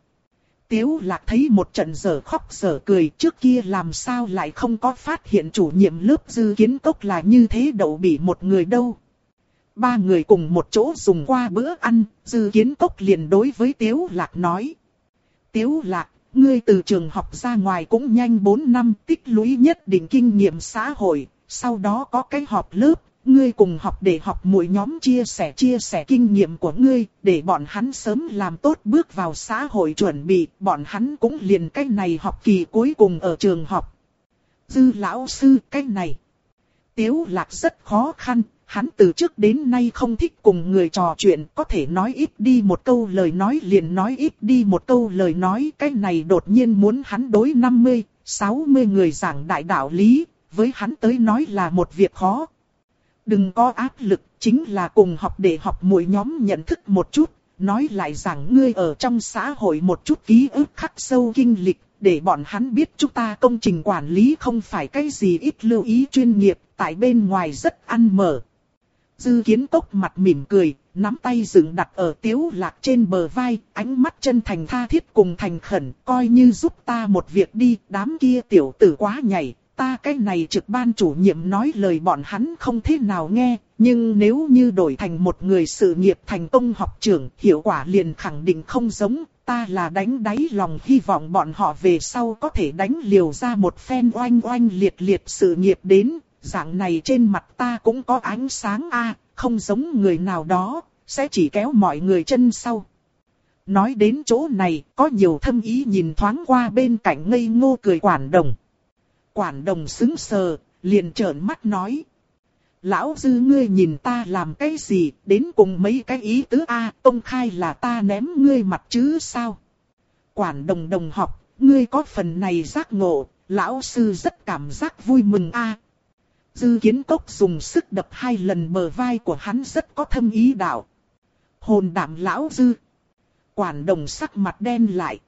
Tiếu lạc thấy một trận giờ khóc giờ cười trước kia làm sao lại không có phát hiện chủ nhiệm lớp dư kiến tốc là như thế đậu bị một người đâu. Ba người cùng một chỗ dùng qua bữa ăn, dư kiến cốc liền đối với Tiếu lạc nói. Tiếu lạc, ngươi từ trường học ra ngoài cũng nhanh 4 năm tích lũy nhất định kinh nghiệm xã hội, sau đó có cái họp lớp, ngươi cùng học để học mỗi nhóm chia sẻ chia sẻ kinh nghiệm của ngươi, để bọn hắn sớm làm tốt bước vào xã hội chuẩn bị, bọn hắn cũng liền cái này học kỳ cuối cùng ở trường học. Dư lão sư cái này. Tiếu lạc rất khó khăn, hắn từ trước đến nay không thích cùng người trò chuyện, có thể nói ít đi một câu lời nói liền nói ít đi một câu lời nói, cái này đột nhiên muốn hắn đối 50, 60 người giảng đại đạo lý, với hắn tới nói là một việc khó. Đừng có áp lực, chính là cùng học để học mỗi nhóm nhận thức một chút, nói lại rằng ngươi ở trong xã hội một chút ký ức khắc sâu kinh lịch, để bọn hắn biết chúng ta công trình quản lý không phải cái gì ít lưu ý chuyên nghiệp, tại bên ngoài rất ăn mở. Dư kiến cốc mặt mỉm cười, nắm tay dựng đặt ở tiếu lạc trên bờ vai, ánh mắt chân thành tha thiết cùng thành khẩn, coi như giúp ta một việc đi, đám kia tiểu tử quá nhảy, ta cái này trực ban chủ nhiệm nói lời bọn hắn không thế nào nghe, nhưng nếu như đổi thành một người sự nghiệp thành công học trưởng, hiệu quả liền khẳng định không giống, ta là đánh đáy lòng hy vọng bọn họ về sau có thể đánh liều ra một phen oanh oanh liệt liệt sự nghiệp đến, dạng này trên mặt ta cũng có ánh sáng a, không giống người nào đó, sẽ chỉ kéo mọi người chân sau. Nói đến chỗ này, có nhiều thâm ý nhìn thoáng qua bên cạnh ngây ngô cười quản đồng. Quản đồng xứng sờ, liền trợn mắt nói. Lão dư ngươi nhìn ta làm cái gì, đến cùng mấy cái ý tứ A, à, công khai là ta ném ngươi mặt chứ sao? Quản đồng đồng học, ngươi có phần này giác ngộ, lão sư rất cảm giác vui mừng A. Dư kiến cốc dùng sức đập hai lần bờ vai của hắn rất có thâm ý đạo. Hồn đảm lão dư. Quản đồng sắc mặt đen lại.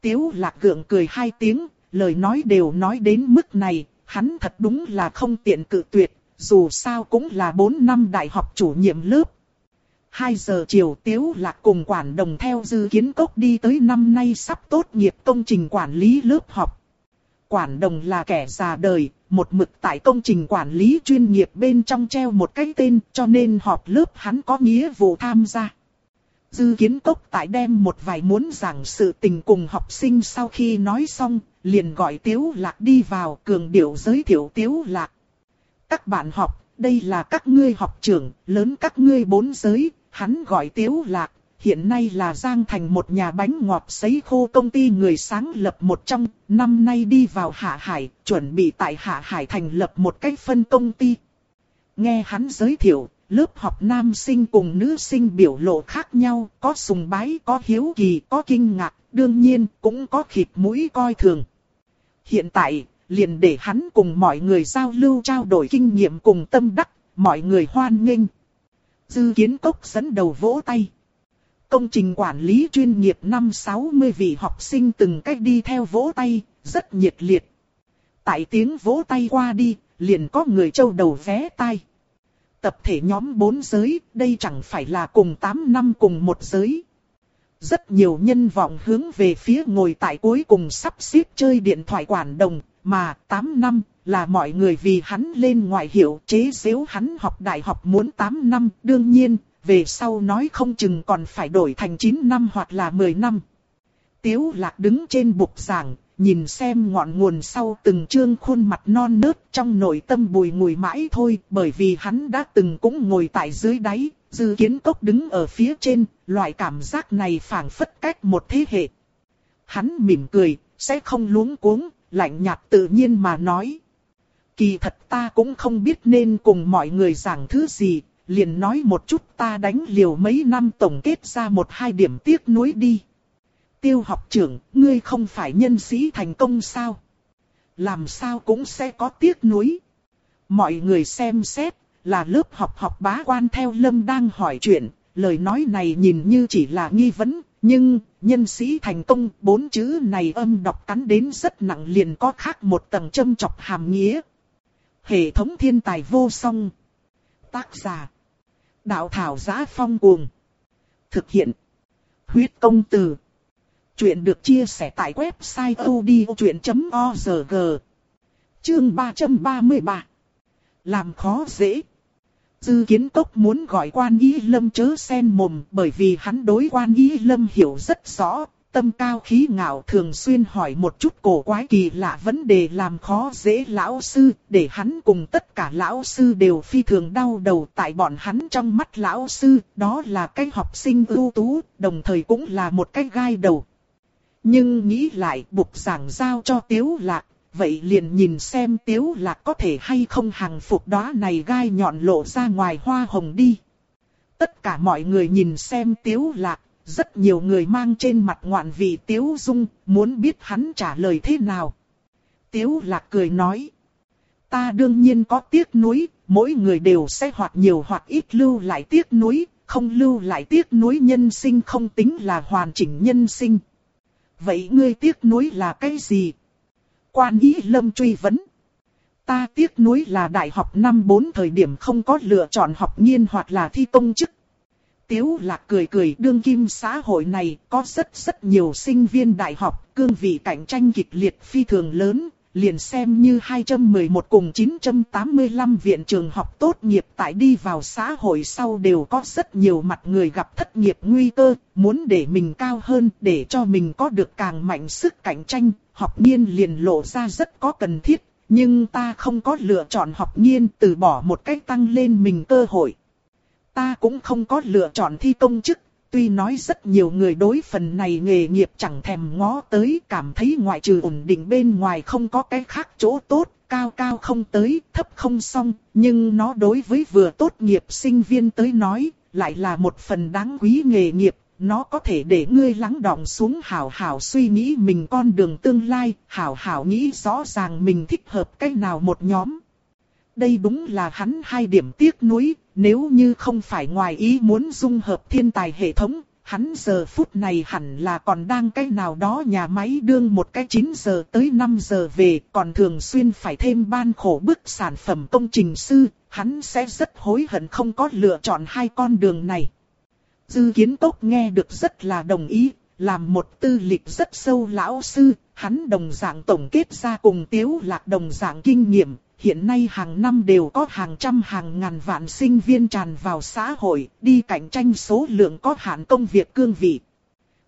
Tiếu lạc gượng cười hai tiếng, lời nói đều nói đến mức này, hắn thật đúng là không tiện cự tuyệt, dù sao cũng là 4 năm đại học chủ nhiệm lớp. 2 giờ chiều Tiếu Lạc cùng quản đồng theo dư kiến cốc đi tới năm nay sắp tốt nghiệp công trình quản lý lớp học. Quản đồng là kẻ già đời, một mực tại công trình quản lý chuyên nghiệp bên trong treo một cái tên cho nên họp lớp hắn có nghĩa vụ tham gia. Dư kiến cốc tại đem một vài muốn giảng sự tình cùng học sinh sau khi nói xong, liền gọi Tiếu Lạc đi vào cường điệu giới thiệu Tiếu Lạc. Các bạn học, đây là các ngươi học trưởng, lớn các ngươi bốn giới, hắn gọi Tiếu Lạc, hiện nay là Giang Thành một nhà bánh ngọt sấy khô công ty người sáng lập một trong, năm nay đi vào Hạ Hải, chuẩn bị tại Hạ Hải thành lập một cách phân công ty. Nghe hắn giới thiệu, lớp học nam sinh cùng nữ sinh biểu lộ khác nhau, có sùng bái, có hiếu kỳ, có kinh ngạc, đương nhiên cũng có khịt mũi coi thường. Hiện tại, liền để hắn cùng mọi người giao lưu trao đổi kinh nghiệm cùng tâm đắc, mọi người hoan nghênh. Dư kiến cốc dẫn đầu vỗ tay. Công trình quản lý chuyên nghiệp năm 60 vị học sinh từng cách đi theo vỗ tay, rất nhiệt liệt. Tại tiếng vỗ tay qua đi, liền có người châu đầu vé tay. Tập thể nhóm bốn giới, đây chẳng phải là cùng 8 năm cùng một giới. Rất nhiều nhân vọng hướng về phía ngồi tại cuối cùng sắp xếp chơi điện thoại quản đồng, mà 8 năm là mọi người vì hắn lên ngoại hiệu chế xếu hắn học đại học muốn 8 năm. Đương nhiên, về sau nói không chừng còn phải đổi thành 9 năm hoặc là 10 năm. Tiếu lạc đứng trên bục giảng, nhìn xem ngọn nguồn sau từng chương khuôn mặt non nớt trong nội tâm bùi ngùi mãi thôi, bởi vì hắn đã từng cũng ngồi tại dưới đáy, dư kiến cốc đứng ở phía trên, loại cảm giác này phảng phất cách một thế hệ. Hắn mỉm cười, sẽ không luống cuống, lạnh nhạt tự nhiên mà nói. Kỳ thật ta cũng không biết nên cùng mọi người giảng thứ gì, liền nói một chút ta đánh liều mấy năm tổng kết ra một hai điểm tiếc nuối đi. Tiêu học trưởng, ngươi không phải nhân sĩ thành công sao? Làm sao cũng sẽ có tiếc nuối. Mọi người xem xét, là lớp học học bá quan theo lâm đang hỏi chuyện, lời nói này nhìn như chỉ là nghi vấn, nhưng, nhân sĩ thành công, bốn chữ này âm đọc cắn đến rất nặng liền có khác một tầng châm chọc hàm nghĩa. Hệ thống thiên tài vô song. Tác giả. Đạo thảo giá phong cuồng. Thực hiện. Huyết công từ. Chuyện được chia sẻ tại website odchuyện.org. Chương 333. Làm khó dễ. Dư kiến cốc muốn gọi quan y lâm chớ sen mồm bởi vì hắn đối quan y lâm hiểu rất rõ, tâm cao khí ngạo thường xuyên hỏi một chút cổ quái kỳ lạ vấn đề làm khó dễ lão sư, để hắn cùng tất cả lão sư đều phi thường đau đầu tại bọn hắn trong mắt lão sư, đó là cái học sinh ưu tú, đồng thời cũng là một cái gai đầu. Nhưng nghĩ lại bục giảng giao cho tiếu lạc, vậy liền nhìn xem tiếu lạc có thể hay không hàng phục đó này gai nhọn lộ ra ngoài hoa hồng đi. Tất cả mọi người nhìn xem tiếu lạc, rất nhiều người mang trên mặt ngoạn vị tiếu dung, muốn biết hắn trả lời thế nào. Tiếu lạc cười nói. Ta đương nhiên có tiếc nuối, mỗi người đều sẽ hoặc nhiều hoặc ít lưu lại tiếc nuối, không lưu lại tiếc nuối nhân sinh không tính là hoàn chỉnh nhân sinh. Vậy ngươi tiếc nuối là cái gì? Quan ý lâm truy vấn. Ta tiếc nuối là đại học năm 4 thời điểm không có lựa chọn học nghiên hoặc là thi công chức. Tiếu lạc cười cười đương kim xã hội này có rất rất nhiều sinh viên đại học, cương vị cạnh tranh kịch liệt phi thường lớn, liền xem như 211 cùng 985 viện trường học tốt nghiệp tại đi vào xã hội sau đều có rất nhiều mặt người gặp thất nghiệp nguy cơ, muốn để mình cao hơn để cho mình có được càng mạnh sức cạnh tranh, học nghiên liền lộ ra rất có cần thiết, nhưng ta không có lựa chọn học nghiên từ bỏ một cách tăng lên mình cơ hội. Ta cũng không có lựa chọn thi công chức, tuy nói rất nhiều người đối phần này nghề nghiệp chẳng thèm ngó tới cảm thấy ngoại trừ ổn định bên ngoài không có cái khác chỗ tốt, cao cao không tới, thấp không xong, nhưng nó đối với vừa tốt nghiệp sinh viên tới nói, lại là một phần đáng quý nghề nghiệp, nó có thể để ngươi lắng đọng xuống hảo hảo suy nghĩ mình con đường tương lai, hảo hảo nghĩ rõ ràng mình thích hợp cái nào một nhóm. Đây đúng là hắn hai điểm tiếc nuối, nếu như không phải ngoài ý muốn dung hợp thiên tài hệ thống, hắn giờ phút này hẳn là còn đang cái nào đó nhà máy đương một cái 9 giờ tới 5 giờ về, còn thường xuyên phải thêm ban khổ bức sản phẩm công trình sư, hắn sẽ rất hối hận không có lựa chọn hai con đường này. Dư kiến tốc nghe được rất là đồng ý, làm một tư lịch rất sâu lão sư, hắn đồng dạng tổng kết ra cùng tiếu lạc đồng dạng kinh nghiệm, hiện nay hàng năm đều có hàng trăm hàng ngàn vạn sinh viên tràn vào xã hội, đi cạnh tranh số lượng có hạn công việc cương vị.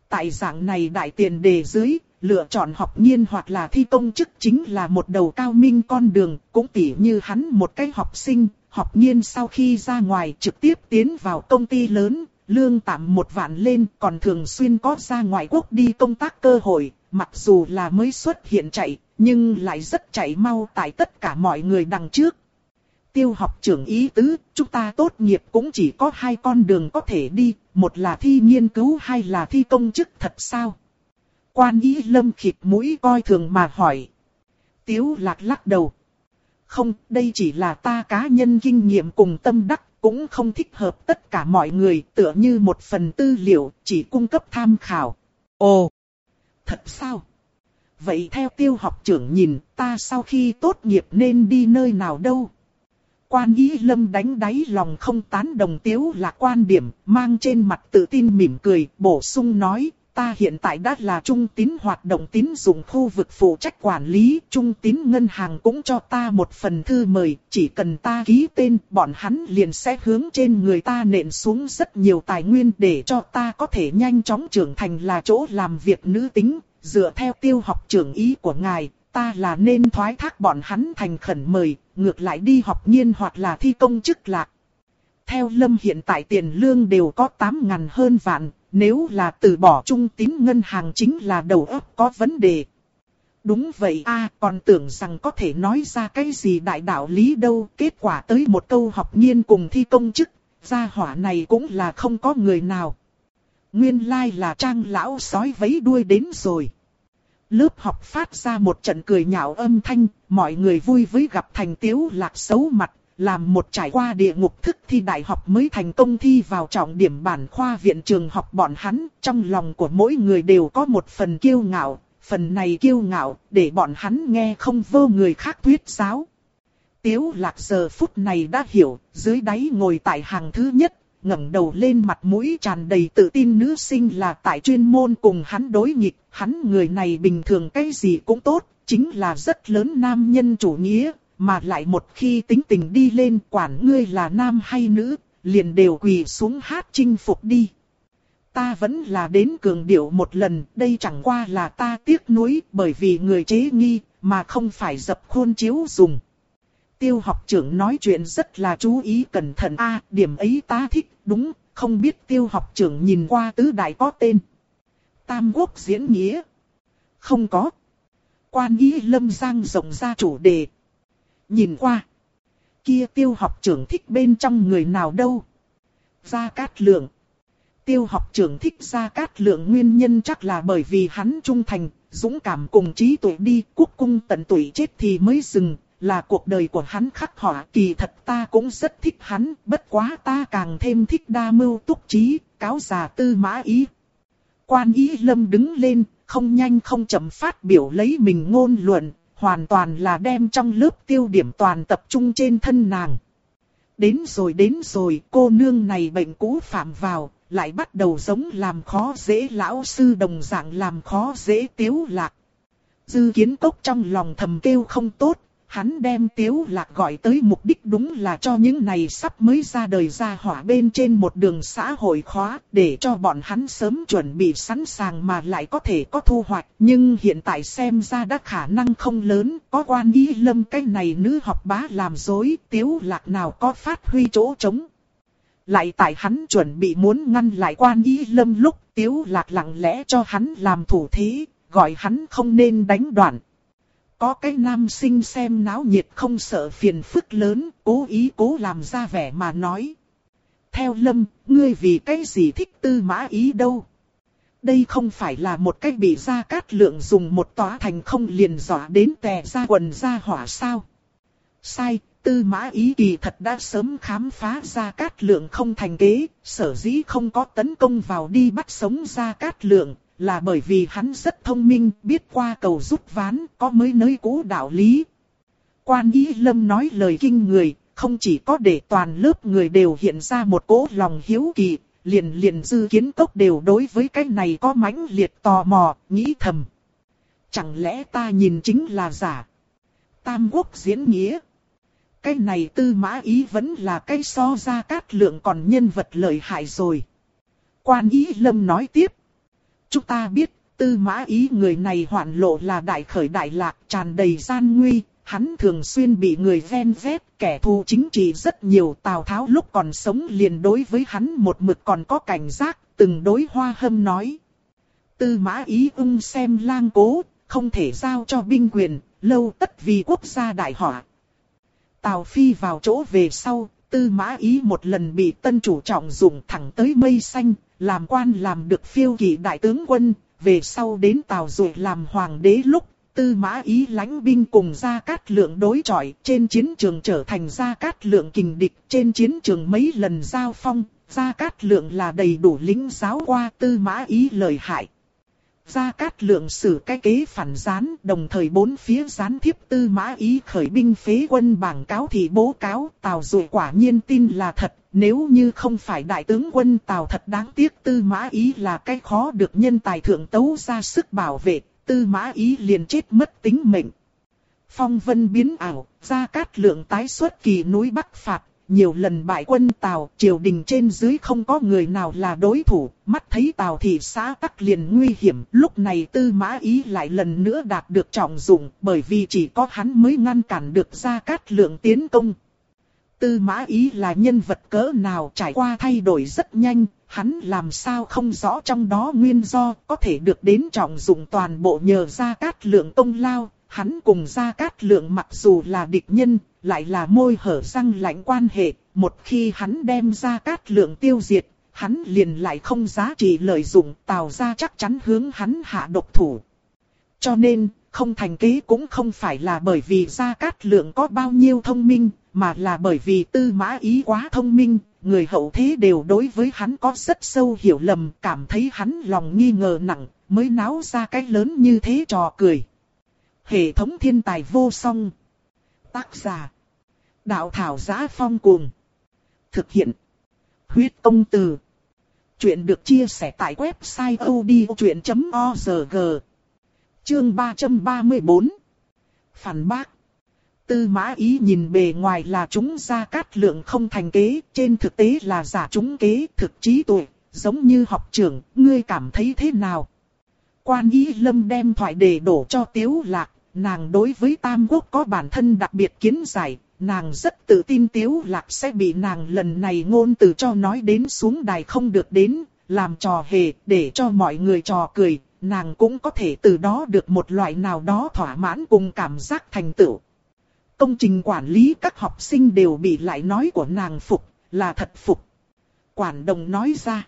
Tại dạng này đại tiền đề dưới, lựa chọn học nghiên hoặc là thi công chức chính là một đầu cao minh con đường, cũng tỉ như hắn một cái học sinh, học nhiên sau khi ra ngoài trực tiếp tiến vào công ty lớn, lương tạm một vạn lên còn thường xuyên có ra ngoại quốc đi công tác cơ hội, mặc dù là mới xuất hiện chạy, nhưng lại rất chạy mau tại tất cả mọi người đằng trước. Tiêu học trưởng ý tứ, chúng ta tốt nghiệp cũng chỉ có hai con đường có thể đi, một là thi nghiên cứu hay là thi công chức thật sao? Quan ý lâm khịt mũi coi thường mà hỏi. Tiếu lạc lắc đầu. Không, đây chỉ là ta cá nhân kinh nghiệm cùng tâm đắc, cũng không thích hợp tất cả mọi người, tựa như một phần tư liệu, chỉ cung cấp tham khảo. Ồ, thật sao? Vậy theo tiêu học trưởng nhìn, ta sau khi tốt nghiệp nên đi nơi nào đâu? Quan ý lâm đánh đáy lòng không tán đồng tiếu là quan điểm, mang trên mặt tự tin mỉm cười, bổ sung nói, ta hiện tại đã là trung tín hoạt động tín dụng khu vực phụ trách quản lý, trung tín ngân hàng cũng cho ta một phần thư mời, chỉ cần ta ký tên, bọn hắn liền sẽ hướng trên người ta nện xuống rất nhiều tài nguyên để cho ta có thể nhanh chóng trưởng thành là chỗ làm việc nữ tính, dựa theo tiêu học trưởng ý của ngài, ta là nên thoái thác bọn hắn thành khẩn mời, ngược lại đi học nhiên hoặc là thi công chức lạc. Theo Lâm hiện tại tiền lương đều có 8 ngàn hơn vạn, nếu là từ bỏ trung tín ngân hàng chính là đầu óc có vấn đề. Đúng vậy a còn tưởng rằng có thể nói ra cái gì đại đạo lý đâu, kết quả tới một câu học nghiên cùng thi công chức, gia hỏa này cũng là không có người nào. Nguyên lai like là trang lão sói vấy đuôi đến rồi. Lớp học phát ra một trận cười nhạo âm thanh, mọi người vui với gặp thành tiếu lạc xấu mặt, làm một trải qua địa ngục thức thi đại học mới thành công thi vào trọng điểm bản khoa viện trường học bọn hắn, trong lòng của mỗi người đều có một phần kiêu ngạo, phần này kiêu ngạo, để bọn hắn nghe không vô người khác thuyết giáo. Tiếu lạc giờ phút này đã hiểu, dưới đáy ngồi tại hàng thứ nhất, ngẩng đầu lên mặt mũi tràn đầy tự tin nữ sinh là tại chuyên môn cùng hắn đối nghịch, hắn người này bình thường cái gì cũng tốt, chính là rất lớn nam nhân chủ nghĩa, mà lại một khi tính tình đi lên quản ngươi là nam hay nữ, liền đều quỳ xuống hát chinh phục đi. Ta vẫn là đến cường điệu một lần, đây chẳng qua là ta tiếc nuối bởi vì người chế nghi, mà không phải dập khuôn chiếu dùng. Tiêu học trưởng nói chuyện rất là chú ý cẩn thận a điểm ấy ta thích, đúng, không biết tiêu học trưởng nhìn qua tứ đại có tên. Tam quốc diễn nghĩa. Không có. Quan ý lâm giang rộng ra chủ đề. Nhìn qua. Kia tiêu học trưởng thích bên trong người nào đâu. Gia Cát Lượng. Tiêu học trưởng thích Gia Cát Lượng nguyên nhân chắc là bởi vì hắn trung thành, dũng cảm cùng trí tuệ đi, quốc cung tận tuổi chết thì mới dừng, là cuộc đời của hắn khắc họa kỳ thật ta cũng rất thích hắn, bất quá ta càng thêm thích đa mưu túc trí, cáo già tư mã ý. Quan ý lâm đứng lên, không nhanh không chậm phát biểu lấy mình ngôn luận, hoàn toàn là đem trong lớp tiêu điểm toàn tập trung trên thân nàng. Đến rồi đến rồi, cô nương này bệnh cũ phạm vào, lại bắt đầu giống làm khó dễ lão sư đồng dạng làm khó dễ tiếu lạc. Dư kiến cốc trong lòng thầm kêu không tốt, Hắn đem tiếu lạc gọi tới mục đích đúng là cho những này sắp mới ra đời ra hỏa bên trên một đường xã hội khóa để cho bọn hắn sớm chuẩn bị sẵn sàng mà lại có thể có thu hoạch. Nhưng hiện tại xem ra đã khả năng không lớn, có quan ý lâm cái này nữ học bá làm dối, tiếu lạc nào có phát huy chỗ trống. Lại tại hắn chuẩn bị muốn ngăn lại quan ý lâm lúc tiếu lạc lặng lẽ cho hắn làm thủ thí gọi hắn không nên đánh đoạn. Có cái nam sinh xem náo nhiệt không sợ phiền phức lớn, cố ý cố làm ra vẻ mà nói. Theo Lâm, ngươi vì cái gì thích tư mã ý đâu? Đây không phải là một cái bị gia cát lượng dùng một tòa thành không liền dọa đến tè ra quần ra hỏa sao? Sai, tư mã ý kỳ thật đã sớm khám phá ra cát lượng không thành kế, sở dĩ không có tấn công vào đi bắt sống ra cát lượng, là bởi vì hắn rất thông minh, biết qua cầu rút ván, có mới nới cũ đạo lý. Quan ý lâm nói lời kinh người, không chỉ có để toàn lớp người đều hiện ra một cố lòng hiếu kỳ, liền liền dư kiến cốc đều đối với cái này có mãnh liệt tò mò, nghĩ thầm. Chẳng lẽ ta nhìn chính là giả? Tam quốc diễn nghĩa. Cái này tư mã ý vẫn là cái so ra cát lượng còn nhân vật lợi hại rồi. Quan ý lâm nói tiếp. Chúng ta biết, tư mã ý người này hoạn lộ là đại khởi đại lạc tràn đầy gian nguy, hắn thường xuyên bị người ven vét, kẻ thù chính trị rất nhiều. Tào Tháo lúc còn sống liền đối với hắn một mực còn có cảnh giác, từng đối hoa hâm nói. Tư mã ý ung xem lang cố, không thể giao cho binh quyền, lâu tất vì quốc gia đại họa. Tào Phi vào chỗ về sau, tư mã ý một lần bị tân chủ trọng dùng thẳng tới mây xanh, làm quan làm được phiêu kỵ đại tướng quân, về sau đến Tào Dụ làm hoàng đế lúc, tư mã ý lãnh binh cùng Gia Cát Lượng đối chọi, trên chiến trường trở thành Gia Cát Lượng kình địch, trên chiến trường mấy lần giao phong, Gia Cát Lượng là đầy đủ lính giáo qua tư mã ý lời hại. Gia Cát Lượng xử cái kế phản gián, đồng thời bốn phía gián thiếp tư mã ý khởi binh phế quân bảng cáo thì bố cáo, Tào Dụ quả nhiên tin là thật, nếu như không phải đại tướng quân Tào thật đáng tiếc tư mã ý là cái khó được nhân tài thượng tấu ra sức bảo vệ, tư mã ý liền chết mất tính mệnh. Phong vân biến ảo, Gia Cát Lượng tái xuất kỳ núi Bắc phạt, nhiều lần bại quân Tào, triều đình trên dưới không có người nào là đối thủ, mắt thấy Tào thì xã tắc liền nguy hiểm, lúc này tư mã ý lại lần nữa đạt được trọng dụng, bởi vì chỉ có hắn mới ngăn cản được Gia Cát Lượng tiến công. Tư mã ý là nhân vật cỡ nào trải qua thay đổi rất nhanh, hắn làm sao không rõ trong đó nguyên do có thể được đến trọng dụng toàn bộ nhờ Gia Cát Lượng công lao. Hắn cùng Gia Cát Lượng mặc dù là địch nhân, lại là môi hở răng lạnh quan hệ. Một khi hắn đem ra Cát Lượng tiêu diệt, hắn liền lại không giá trị lợi dụng tào ra chắc chắn hướng hắn hạ độc thủ. Cho nên, không thành kế cũng không phải là bởi vì Gia Cát Lượng có bao nhiêu thông minh, mà là bởi vì tư mã ý quá thông minh, người hậu thế đều đối với hắn có rất sâu hiểu lầm, cảm thấy hắn lòng nghi ngờ nặng, mới náo ra cái lớn như thế trò cười. Hệ thống thiên tài vô song. Tác giả. Đạo thảo giá phong cuồng. Thực hiện. Huyết công từ. Chuyện được chia sẻ tại website odchuyện.org. Chương 334. Phản bác. Tư mã ý nhìn bề ngoài là chúng ra cát lượng không thành kế, trên thực tế là giả chúng kế, thực trí tuệ, giống như học trưởng, ngươi cảm thấy thế nào? Quan ý lâm đem thoại đề đổ cho tiếu lạc, nàng đối với Tam Quốc có bản thân đặc biệt kiến giải, nàng rất tự tin tiếu lạc sẽ bị nàng lần này ngôn từ cho nói đến xuống đài không được đến, làm trò hề, để cho mọi người trò cười, nàng cũng có thể từ đó được một loại nào đó thỏa mãn cùng cảm giác thành tựu. Công trình quản lý các học sinh đều bị lại nói của nàng phục, là thật phục. Quản đồng nói ra.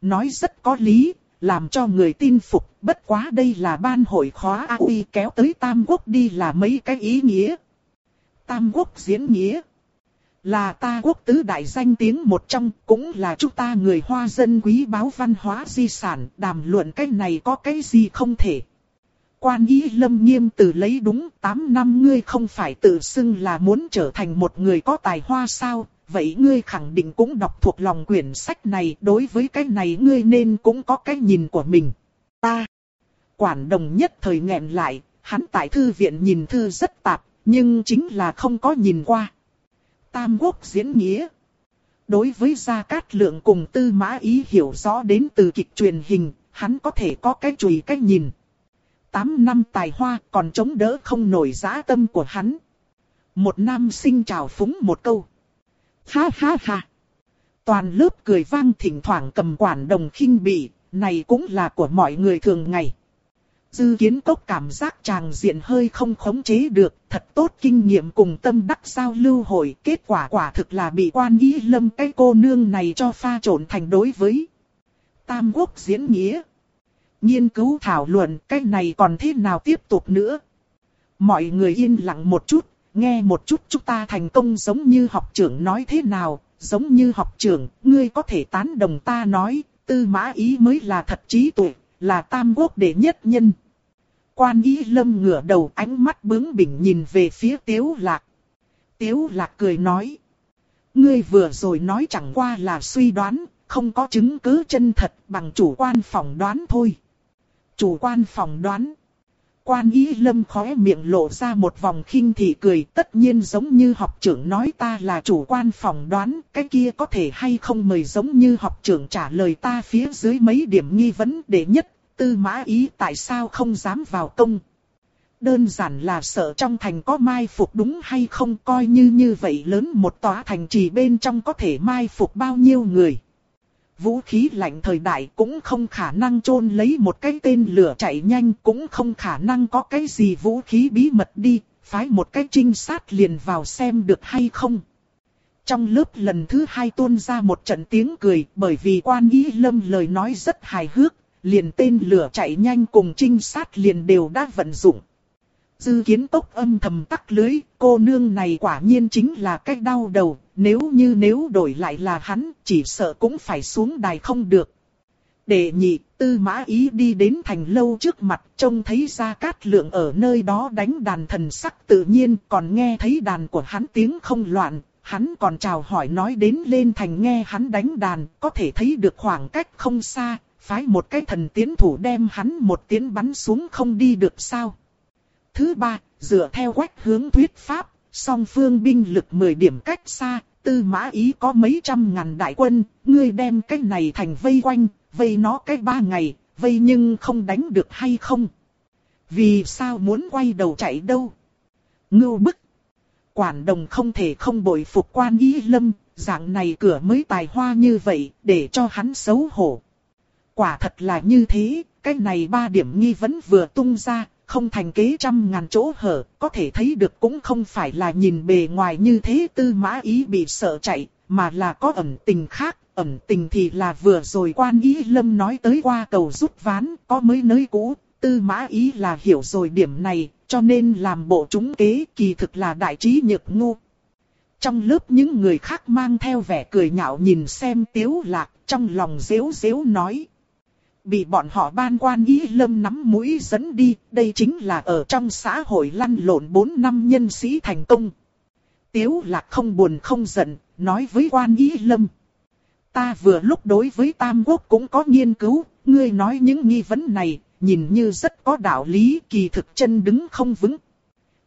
Nói rất có lý, làm cho người tin phục, bất quá đây là ban hội khóa A Uy kéo tới Tam Quốc đi là mấy cái ý nghĩa. Tam Quốc diễn nghĩa. Là ta quốc tứ đại danh tiếng một trong, cũng là chúng ta người hoa dân quý báo văn hóa di sản, đàm luận cái này có cái gì không thể. Quan ý lâm nghiêm từ lấy đúng 8 năm ngươi không phải tự xưng là muốn trở thành một người có tài hoa sao, vậy ngươi khẳng định cũng đọc thuộc lòng quyển sách này, đối với cái này ngươi nên cũng có cái nhìn của mình. Ta, quản đồng nhất thời nghẹn lại, hắn tại thư viện nhìn thư rất tạp, nhưng chính là không có nhìn qua. Tam quốc diễn nghĩa. Đối với Gia Cát Lượng cùng Tư Mã Ý hiểu rõ đến từ kịch truyền hình, hắn có thể có cái chùy cái nhìn. 8 năm tài hoa còn chống đỡ không nổi giá tâm của hắn. Một nam sinh chào phúng một câu. Ha ha ha. Toàn lớp cười vang thỉnh thoảng cầm quản đồng khinh bị, này cũng là của mọi người thường ngày. Dư kiến cốc cảm giác chàng diện hơi không khống chế được, thật tốt kinh nghiệm cùng tâm đắc giao lưu hội, kết quả quả thực là bị quan ý lâm cái cô nương này cho pha trộn thành đối với. Tam quốc diễn nghĩa. Nghiên cứu thảo luận cái này còn thế nào tiếp tục nữa. Mọi người yên lặng một chút, nghe một chút chúng ta thành công giống như học trưởng nói thế nào, giống như học trưởng, ngươi có thể tán đồng ta nói, tư mã ý mới là thật trí tuệ, là tam quốc đệ nhất nhân. Quan ý lâm ngửa đầu ánh mắt bướng bỉnh nhìn về phía tiếu lạc. Tiếu lạc cười nói. Ngươi vừa rồi nói chẳng qua là suy đoán, không có chứng cứ chân thật bằng chủ quan phỏng đoán thôi. Chủ quan phỏng đoán. Quan ý lâm khóe miệng lộ ra một vòng khinh thị cười tất nhiên giống như học trưởng nói ta là chủ quan phỏng đoán, cái kia có thể hay không mời giống như học trưởng trả lời ta phía dưới mấy điểm nghi vấn để nhất, tư mã ý tại sao không dám vào công. Đơn giản là sợ trong thành có mai phục đúng hay không coi như như vậy lớn một tòa thành trì bên trong có thể mai phục bao nhiêu người. Vũ khí lạnh thời đại cũng không khả năng chôn lấy một cái tên lửa chạy nhanh cũng không khả năng có cái gì vũ khí bí mật đi, phái một cái trinh sát liền vào xem được hay không. Trong lớp lần thứ hai tuôn ra một trận tiếng cười bởi vì quan ý lâm lời nói rất hài hước, liền tên lửa chạy nhanh cùng trinh sát liền đều đã vận dụng. Dư kiến tốc âm thầm tắc lưới, cô nương này quả nhiên chính là cách đau đầu, nếu như nếu đổi lại là hắn, chỉ sợ cũng phải xuống đài không được. Đệ nhị, tư mã ý đi đến thành lâu trước mặt, trông thấy ra cát lượng ở nơi đó đánh đàn thần sắc tự nhiên, còn nghe thấy đàn của hắn tiếng không loạn, hắn còn chào hỏi nói đến lên thành nghe hắn đánh đàn, có thể thấy được khoảng cách không xa, phái một cái thần tiến thủ đem hắn một tiến bắn xuống không đi được sao. Thứ ba, dựa theo quách hướng thuyết pháp, song phương binh lực 10 điểm cách xa, tư mã ý có mấy trăm ngàn đại quân, ngươi đem cái này thành vây quanh, vây nó cái ba ngày, vây nhưng không đánh được hay không? Vì sao muốn quay đầu chạy đâu? Ngưu bức! Quản đồng không thể không bội phục quan ý lâm, dạng này cửa mới tài hoa như vậy, để cho hắn xấu hổ. Quả thật là như thế, cái này ba điểm nghi vấn vừa tung ra, không thành kế trăm ngàn chỗ hở, có thể thấy được cũng không phải là nhìn bề ngoài như thế tư mã ý bị sợ chạy, mà là có ẩn tình khác, ẩn tình thì là vừa rồi quan ý lâm nói tới qua cầu rút ván, có mới nới cũ, tư mã ý là hiểu rồi điểm này, cho nên làm bộ chúng kế kỳ thực là đại trí nhược ngu. Trong lớp những người khác mang theo vẻ cười nhạo nhìn xem tiếu lạc, trong lòng dễu dễu nói bị bọn họ ban quan ý lâm nắm mũi dẫn đi, đây chính là ở trong xã hội lăn lộn 4 năm nhân sĩ thành công. Tiếu lạc không buồn không giận, nói với quan ý lâm. Ta vừa lúc đối với Tam Quốc cũng có nghiên cứu, ngươi nói những nghi vấn này, nhìn như rất có đạo lý, kỳ thực chân đứng không vững.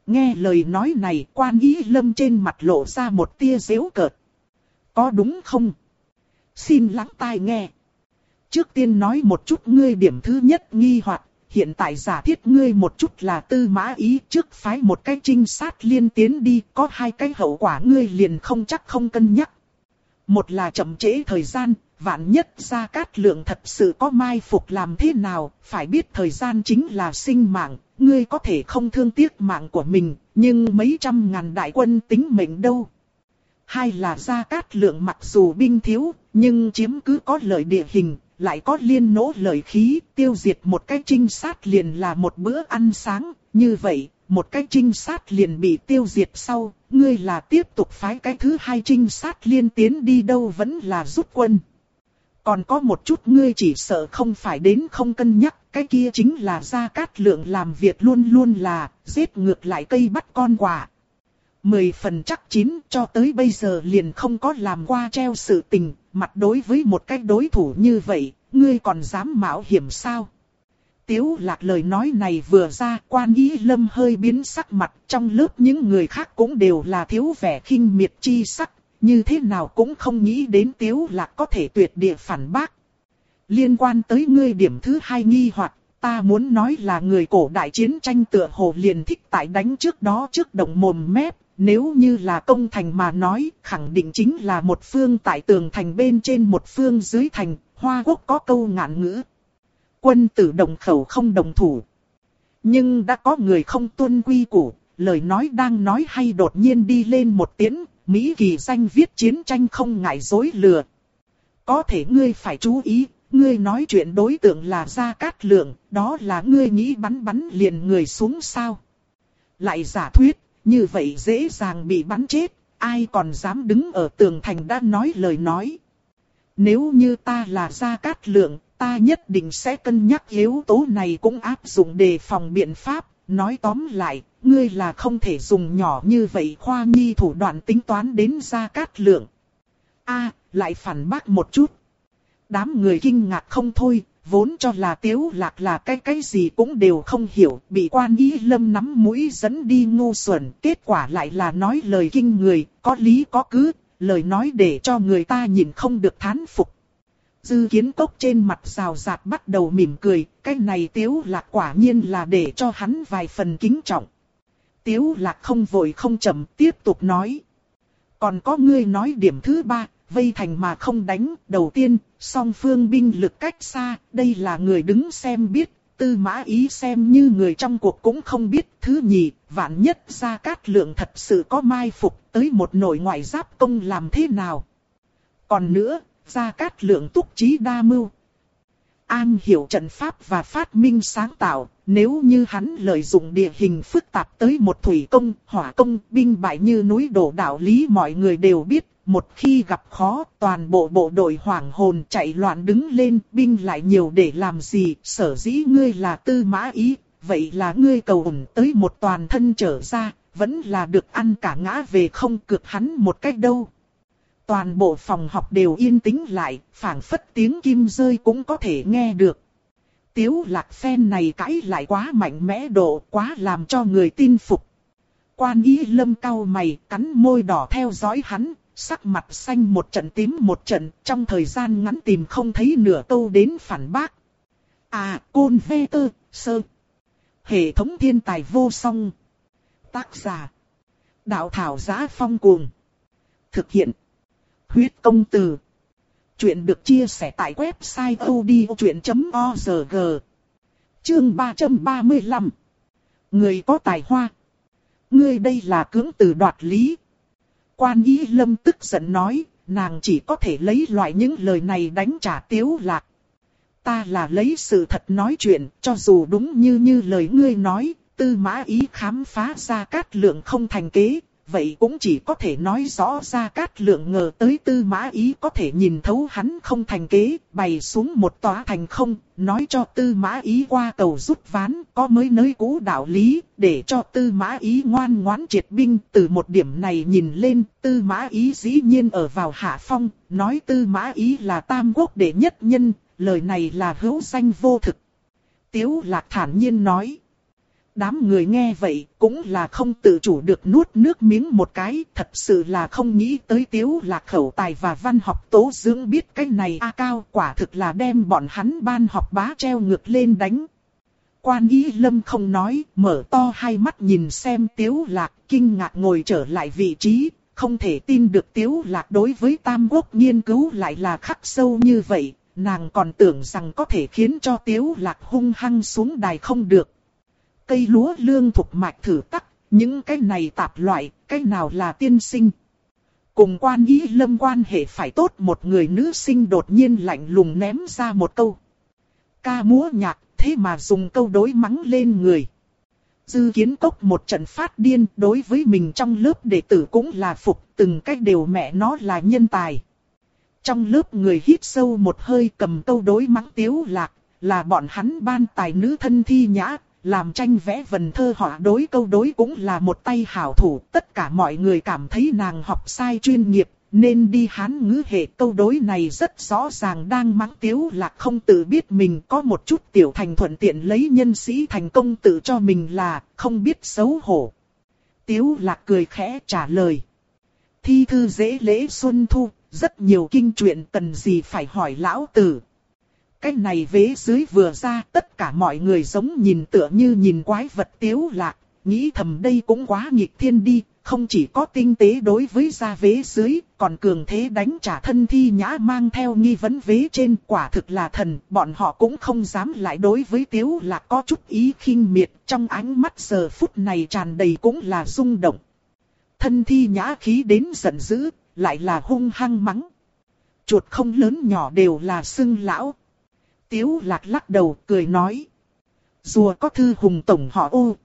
Nghe lời nói này, quan ý lâm trên mặt lộ ra một tia dễu cợt. Có đúng không? Xin lắng tai nghe. Trước tiên nói một chút ngươi điểm thứ nhất nghi hoặc hiện tại giả thiết ngươi một chút là tư mã ý trước phái một cái trinh sát liên tiến đi, có hai cái hậu quả ngươi liền không chắc không cân nhắc. Một là chậm trễ thời gian, vạn nhất ra cát lượng thật sự có mai phục làm thế nào, phải biết thời gian chính là sinh mạng, ngươi có thể không thương tiếc mạng của mình, nhưng mấy trăm ngàn đại quân tính mệnh đâu. Hai là ra cát lượng mặc dù binh thiếu, nhưng chiếm cứ có lợi địa hình, lại có liên nỗ lợi khí, tiêu diệt một cái trinh sát liền là một bữa ăn sáng, như vậy, một cái trinh sát liền bị tiêu diệt sau, ngươi là tiếp tục phái cái thứ hai trinh sát liên tiến đi đâu vẫn là rút quân. Còn có một chút ngươi chỉ sợ không phải đến không cân nhắc, cái kia chính là ra cát lượng làm việc luôn luôn là, giết ngược lại cây bắt con quả. Mười phần chắc chín cho tới bây giờ liền không có làm qua treo sự tình, mặt đối với một cái đối thủ như vậy, ngươi còn dám mạo hiểm sao? Tiếu lạc lời nói này vừa ra, quan ý lâm hơi biến sắc mặt, trong lớp những người khác cũng đều là thiếu vẻ khinh miệt chi sắc, như thế nào cũng không nghĩ đến tiếu lạc có thể tuyệt địa phản bác. Liên quan tới ngươi điểm thứ hai nghi hoặc ta muốn nói là người cổ đại chiến tranh tựa hồ liền thích tại đánh trước đó trước động mồm mép, nếu như là công thành mà nói, khẳng định chính là một phương tại tường thành bên trên một phương dưới thành, Hoa Quốc có câu ngạn ngữ. Quân tử đồng khẩu không đồng thủ. Nhưng đã có người không tuân quy củ, lời nói đang nói hay đột nhiên đi lên một tiếng, Mỹ kỳ danh viết chiến tranh không ngại dối lừa. Có thể ngươi phải chú ý, ngươi nói chuyện đối tượng là Gia Cát Lượng, đó là ngươi nghĩ bắn bắn liền người xuống sao. Lại giả thuyết, như vậy dễ dàng bị bắn chết, ai còn dám đứng ở tường thành đã nói lời nói. Nếu như ta là Gia Cát Lượng, ta nhất định sẽ cân nhắc yếu tố này cũng áp dụng đề phòng biện pháp. Nói tóm lại, ngươi là không thể dùng nhỏ như vậy khoa nhi thủ đoạn tính toán đến Gia Cát Lượng. a lại phản bác một chút. Đám người kinh ngạc không thôi, vốn cho là tiếu lạc là cái cái gì cũng đều không hiểu, bị quan ý lâm nắm mũi dẫn đi ngu xuẩn, kết quả lại là nói lời kinh người, có lý có cứ, lời nói để cho người ta nhìn không được thán phục. Dư kiến cốc trên mặt rào rạt bắt đầu mỉm cười, cái này tiếu lạc quả nhiên là để cho hắn vài phần kính trọng. Tiếu lạc không vội không chậm tiếp tục nói. Còn có ngươi nói điểm thứ ba, vây thành mà không đánh, đầu tiên, song phương binh lực cách xa, đây là người đứng xem biết, tư mã ý xem như người trong cuộc cũng không biết. Thứ nhì, vạn nhất ra cát lượng thật sự có mai phục tới một nội ngoại giáp công làm thế nào. Còn nữa, ra cát lượng túc trí đa mưu. An hiểu trận pháp và phát minh sáng tạo, nếu như hắn lợi dụng địa hình phức tạp tới một thủy công, hỏa công, binh bại như núi đổ đạo lý mọi người đều biết, một khi gặp khó, toàn bộ bộ đội hoảng hồn chạy loạn đứng lên, binh lại nhiều để làm gì, sở dĩ ngươi là tư mã ý, vậy là ngươi cầu ủng tới một toàn thân trở ra, vẫn là được ăn cả ngã về không cược hắn một cách đâu. Toàn bộ phòng học đều yên tĩnh lại, phảng phất tiếng kim rơi cũng có thể nghe được. Tiếu lạc phen này cãi lại quá mạnh mẽ độ, quá làm cho người tin phục. Quan ý lâm cao mày, cắn môi đỏ theo dõi hắn, sắc mặt xanh một trận tím một trận, trong thời gian ngắn tìm không thấy nửa câu đến phản bác. À, côn vê tơ, sơ. Hệ thống thiên tài vô song. Tác giả. Đạo thảo giá phong cuồng. Thực hiện. Huyết công từ. Chuyện được chia sẻ tại website odchuyện.org. Chương 335. Người có tài hoa. Ngươi đây là cưỡng từ đoạt lý. Quan ý lâm tức giận nói, nàng chỉ có thể lấy loại những lời này đánh trả tiếu lạc. Ta là lấy sự thật nói chuyện, cho dù đúng như như lời ngươi nói, tư mã ý khám phá ra cát lượng không thành kế, vậy cũng chỉ có thể nói rõ ra cát lượng ngờ tới tư mã ý có thể nhìn thấu hắn không thành kế, bày xuống một tòa thành không, nói cho tư mã ý qua cầu rút ván, có mới nơi cũ đạo lý, để cho tư mã ý ngoan ngoãn triệt binh, từ một điểm này nhìn lên, tư mã ý dĩ nhiên ở vào hạ phong, nói tư mã ý là tam quốc đệ nhất nhân, lời này là hữu danh vô thực. Tiếu lạc thản nhiên nói. Đám người nghe vậy cũng là không tự chủ được nuốt nước miếng một cái, thật sự là không nghĩ tới tiếu lạc khẩu tài và văn học tố dưỡng biết cái này. A cao quả thực là đem bọn hắn ban học bá treo ngược lên đánh. Quan ý lâm không nói, mở to hai mắt nhìn xem tiếu lạc kinh ngạc ngồi trở lại vị trí, không thể tin được tiếu lạc đối với tam quốc nghiên cứu lại là khắc sâu như vậy, nàng còn tưởng rằng có thể khiến cho tiếu lạc hung hăng xuống đài không được cây lúa lương thuộc mạch thử tắc, những cái này tạp loại, cái nào là tiên sinh. Cùng quan ý lâm quan hệ phải tốt một người nữ sinh đột nhiên lạnh lùng ném ra một câu. Ca múa nhạc, thế mà dùng câu đối mắng lên người. Dư kiến cốc một trận phát điên đối với mình trong lớp đệ tử cũng là phục từng cách đều mẹ nó là nhân tài. Trong lớp người hít sâu một hơi cầm câu đối mắng tiếu lạc, là bọn hắn ban tài nữ thân thi nhã, làm tranh vẽ vần thơ họa đối câu đối cũng là một tay hảo thủ. Tất cả mọi người cảm thấy nàng học sai chuyên nghiệp, nên đi hán ngữ hệ câu đối này rất rõ ràng đang mắng tiếu là không tự biết mình có một chút tiểu thành thuận tiện lấy nhân sĩ thành công tự cho mình là không biết xấu hổ. Tiếu lạc cười khẽ trả lời. Thi thư dễ lễ xuân thu, rất nhiều kinh truyện cần gì phải hỏi lão tử. Cái này vế dưới vừa ra tất cả mọi người giống nhìn tựa như nhìn quái vật tiếu lạc, nghĩ thầm đây cũng quá nghịch thiên đi, không chỉ có tinh tế đối với ra vế dưới, còn cường thế đánh trả thân thi nhã mang theo nghi vấn vế trên quả thực là thần, bọn họ cũng không dám lại đối với tiếu lạc có chút ý khinh miệt, trong ánh mắt giờ phút này tràn đầy cũng là rung động. Thân thi nhã khí đến giận dữ, lại là hung hăng mắng. Chuột không lớn nhỏ đều là xưng lão, Tiếu lạc lắc đầu cười nói. Rùa có thư hùng tổng họ ô.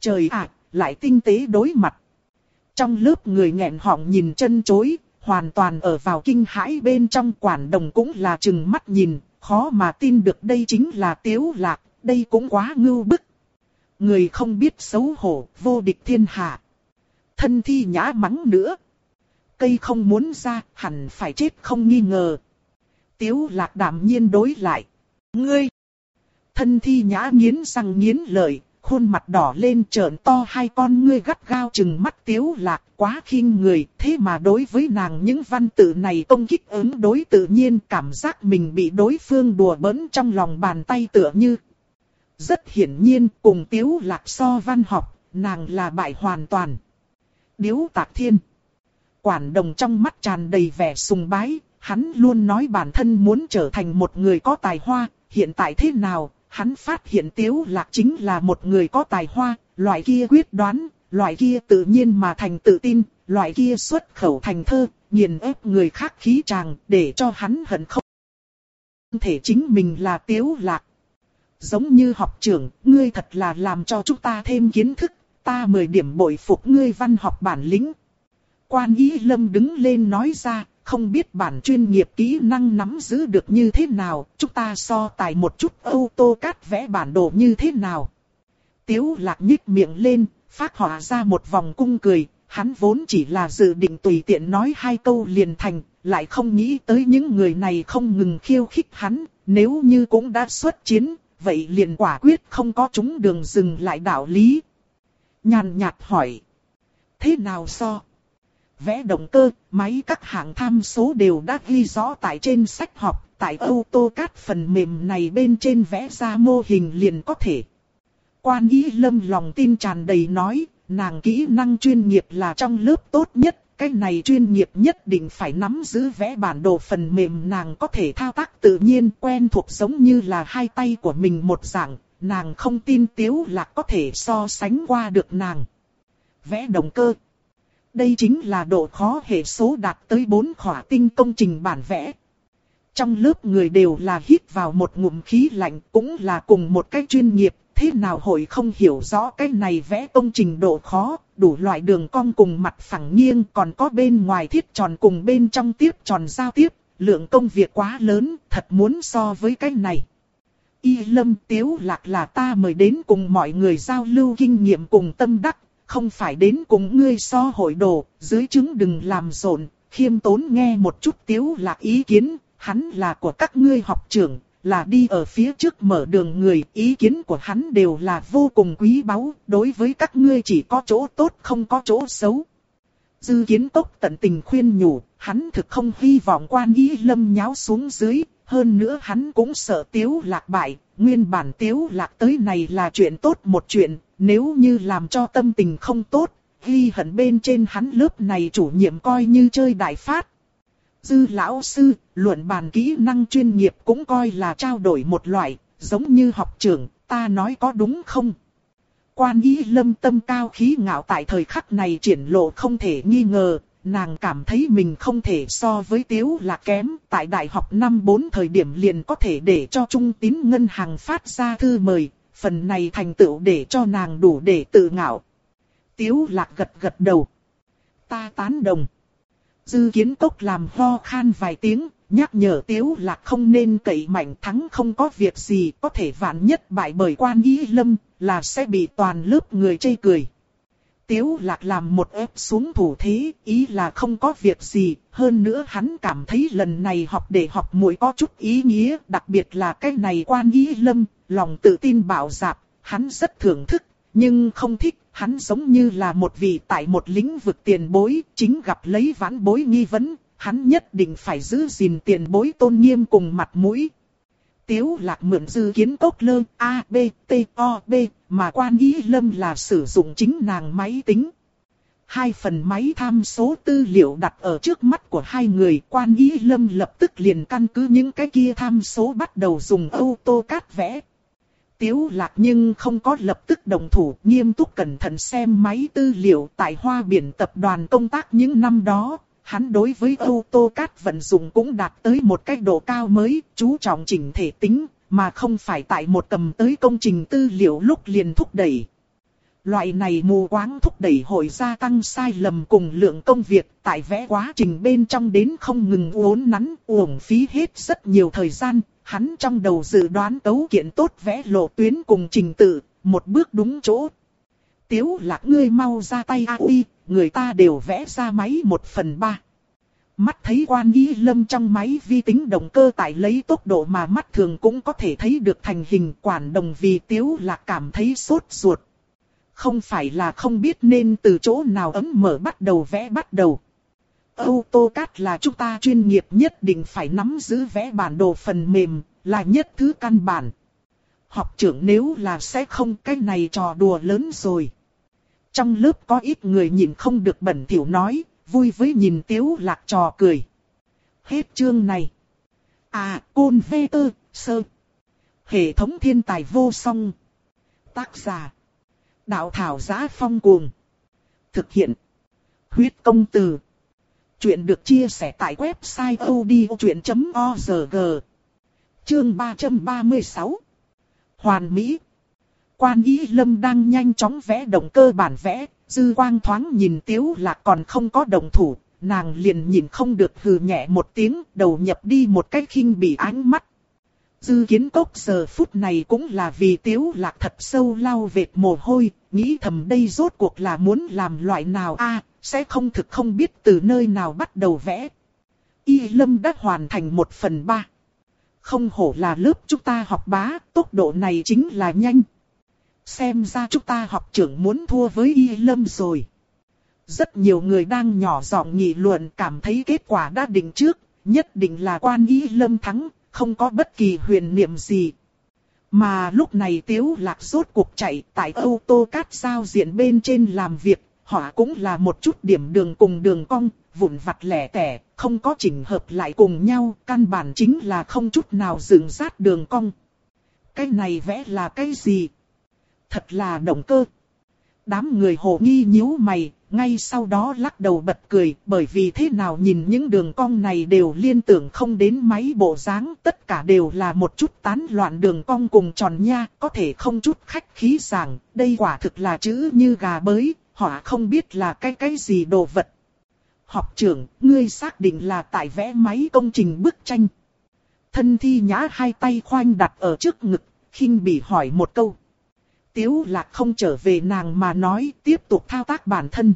Trời ạ, lại tinh tế đối mặt. Trong lớp người nghẹn họng nhìn chân chối, hoàn toàn ở vào kinh hãi bên trong quản đồng cũng là chừng mắt nhìn, khó mà tin được đây chính là tiếu lạc, đây cũng quá ngưu bức. Người không biết xấu hổ, vô địch thiên hạ. Thân thi nhã mắng nữa. Cây không muốn ra, hẳn phải chết không nghi ngờ, Tiếu lạc đạm nhiên đối lại. Ngươi! Thân thi nhã nghiến răng nghiến lợi, khuôn mặt đỏ lên trợn to hai con ngươi gắt gao chừng mắt tiếu lạc quá khinh người, thế mà đối với nàng những văn tự này công kích ứng đối tự nhiên cảm giác mình bị đối phương đùa bỡn trong lòng bàn tay tựa như. Rất hiển nhiên cùng tiếu lạc so văn học, nàng là bại hoàn toàn. Điếu tạc thiên. Quản đồng trong mắt tràn đầy vẻ sùng bái, hắn luôn nói bản thân muốn trở thành một người có tài hoa, hiện tại thế nào, hắn phát hiện Tiếu Lạc chính là một người có tài hoa, loại kia quyết đoán, loại kia tự nhiên mà thành tự tin, loại kia xuất khẩu thành thơ, nghiền ép người khác khí tràng, để cho hắn hận không. thể chính mình là Tiếu Lạc. Giống như học trưởng, ngươi thật là làm cho chúng ta thêm kiến thức, ta mời điểm bội phục ngươi văn học bản lĩnh. Quan Ý Lâm đứng lên nói ra, không biết bản chuyên nghiệp kỹ năng nắm giữ được như thế nào, chúng ta so tài một chút AutoCAD vẽ bản đồ như thế nào. Tiếu lạc nhích miệng lên, phát họa ra một vòng cung cười, hắn vốn chỉ là dự định tùy tiện nói hai câu liền thành, lại không nghĩ tới những người này không ngừng khiêu khích hắn, nếu như cũng đã xuất chiến, vậy liền quả quyết không có chúng đường dừng lại đạo lý. Nhàn nhạt hỏi, thế nào so? Vẽ động cơ, máy các hạng tham số đều đã ghi rõ tại trên sách học, tại AutoCAD phần mềm này bên trên vẽ ra mô hình liền có thể. Quan ý lâm lòng tin tràn đầy nói, nàng kỹ năng chuyên nghiệp là trong lớp tốt nhất, cái này chuyên nghiệp nhất định phải nắm giữ vẽ bản đồ phần mềm nàng có thể thao tác tự nhiên quen thuộc giống như là hai tay của mình một dạng, nàng không tin tiếu là có thể so sánh qua được nàng. Vẽ động cơ đây chính là độ khó hệ số đạt tới 4 khỏa tinh công trình bản vẽ. Trong lớp người đều là hít vào một ngụm khí lạnh cũng là cùng một cái chuyên nghiệp, thế nào hội không hiểu rõ cái này vẽ công trình độ khó, đủ loại đường cong cùng mặt phẳng nghiêng còn có bên ngoài thiết tròn cùng bên trong tiếp tròn giao tiếp, lượng công việc quá lớn, thật muốn so với cái này. Y lâm tiếu lạc là ta mời đến cùng mọi người giao lưu kinh nghiệm cùng tâm đắc, không phải đến cùng ngươi so hội đồ, dưới chứng đừng làm rộn, khiêm tốn nghe một chút tiếu lạc ý kiến, hắn là của các ngươi học trưởng, là đi ở phía trước mở đường người, ý kiến của hắn đều là vô cùng quý báu, đối với các ngươi chỉ có chỗ tốt không có chỗ xấu. Dư kiến tốc tận tình khuyên nhủ, hắn thực không hy vọng quan ý lâm nháo xuống dưới, hơn nữa hắn cũng sợ tiếu lạc bại, nguyên bản tiếu lạc tới này là chuyện tốt một chuyện, nếu như làm cho tâm tình không tốt, ghi hận bên trên hắn lớp này chủ nhiệm coi như chơi đại phát. Dư lão sư, luận bàn kỹ năng chuyên nghiệp cũng coi là trao đổi một loại, giống như học trưởng, ta nói có đúng không? Quan ý lâm tâm cao khí ngạo tại thời khắc này triển lộ không thể nghi ngờ, nàng cảm thấy mình không thể so với tiếu là kém. Tại đại học năm 4 thời điểm liền có thể để cho trung tín ngân hàng phát ra thư mời, phần này thành tựu để cho nàng đủ để tự ngạo. Tiếu lạc gật gật đầu. Ta tán đồng. Dư kiến tốc làm ho khan vài tiếng, nhắc nhở tiếu lạc không nên cậy mạnh thắng không có việc gì có thể vạn nhất bại bởi quan ý lâm, là sẽ bị toàn lớp người chê cười. Tiếu lạc làm một ép xuống thủ thế, ý là không có việc gì, hơn nữa hắn cảm thấy lần này học để học muội có chút ý nghĩa, đặc biệt là cái này quan ý lâm, lòng tự tin bảo dạp, hắn rất thưởng thức, nhưng không thích, hắn giống như là một vị tại một lĩnh vực tiền bối, chính gặp lấy vãn bối nghi vấn, hắn nhất định phải giữ gìn tiền bối tôn nghiêm cùng mặt mũi. Tiếu lạc mượn dư kiến tốt lơ A, B, T, O, B, mà quan ý lâm là sử dụng chính nàng máy tính. Hai phần máy tham số tư liệu đặt ở trước mắt của hai người quan ý lâm lập tức liền căn cứ những cái kia tham số bắt đầu dùng ô tô cát vẽ. Tiếu lạc nhưng không có lập tức đồng thủ nghiêm túc cẩn thận xem máy tư liệu tại hoa biển tập đoàn công tác những năm đó. Hắn đối với ô tô cát vận dụng cũng đạt tới một cách độ cao mới, chú trọng chỉnh thể tính, mà không phải tại một cầm tới công trình tư liệu lúc liền thúc đẩy. Loại này mù quáng thúc đẩy hội gia tăng sai lầm cùng lượng công việc tại vẽ quá trình bên trong đến không ngừng uốn nắn, uổng phí hết rất nhiều thời gian, hắn trong đầu dự đoán tấu kiện tốt vẽ lộ tuyến cùng trình tự, một bước đúng chỗ. Tiếu lạc ngươi mau ra tay a uy, người ta đều vẽ ra máy một phần ba. Mắt thấy quan y lâm trong máy vi tính động cơ tại lấy tốc độ mà mắt thường cũng có thể thấy được thành hình quản đồng vì tiếu lạc cảm thấy sốt ruột. Không phải là không biết nên từ chỗ nào ấm mở bắt đầu vẽ bắt đầu. AutoCAD là chúng ta chuyên nghiệp nhất định phải nắm giữ vẽ bản đồ phần mềm, là nhất thứ căn bản. Học trưởng nếu là sẽ không cái này trò đùa lớn rồi. Trong lớp có ít người nhìn không được bẩn thỉu nói, vui với nhìn tiếu lạc trò cười. Hết chương này. À, côn vê tơ, sơ. Hệ thống thiên tài vô song. Tác giả. Đạo thảo giá phong cuồng. Thực hiện. Huyết công từ. Chuyện được chia sẻ tại website odchuyện.org. Chương 336. Hoàn Mỹ. Quan ý lâm đang nhanh chóng vẽ động cơ bản vẽ, dư quang thoáng nhìn tiếu lạc còn không có đồng thủ, nàng liền nhìn không được hừ nhẹ một tiếng, đầu nhập đi một cái khinh bị ánh mắt. Dư kiến cốc giờ phút này cũng là vì tiếu lạc thật sâu lau vệt mồ hôi, nghĩ thầm đây rốt cuộc là muốn làm loại nào a sẽ không thực không biết từ nơi nào bắt đầu vẽ. Y lâm đã hoàn thành một phần ba. Không hổ là lớp chúng ta học bá, tốc độ này chính là nhanh. Xem ra chúng ta học trưởng muốn thua với Y lâm rồi. Rất nhiều người đang nhỏ giọng nghị luận cảm thấy kết quả đã định trước, nhất định là quan Y lâm thắng, không có bất kỳ huyền niệm gì. Mà lúc này Tiếu Lạc rốt cuộc chạy tại ô tô cát giao diện bên trên làm việc, họ cũng là một chút điểm đường cùng đường cong, vụn vặt lẻ tẻ, không có chỉnh hợp lại cùng nhau, căn bản chính là không chút nào dựng sát đường cong. Cái này vẽ là cái gì? Thật là động cơ. Đám người hồ nghi nhíu mày, ngay sau đó lắc đầu bật cười, bởi vì thế nào nhìn những đường cong này đều liên tưởng không đến máy bộ dáng, tất cả đều là một chút tán loạn đường cong cùng tròn nha, có thể không chút khách khí giảng, đây quả thực là chữ như gà bới, họ không biết là cái cái gì đồ vật. Học trưởng, ngươi xác định là tại vẽ máy công trình bức tranh. Thân thi nhã hai tay khoanh đặt ở trước ngực, khinh bị hỏi một câu. Tiếu lạc không trở về nàng mà nói tiếp tục thao tác bản thân.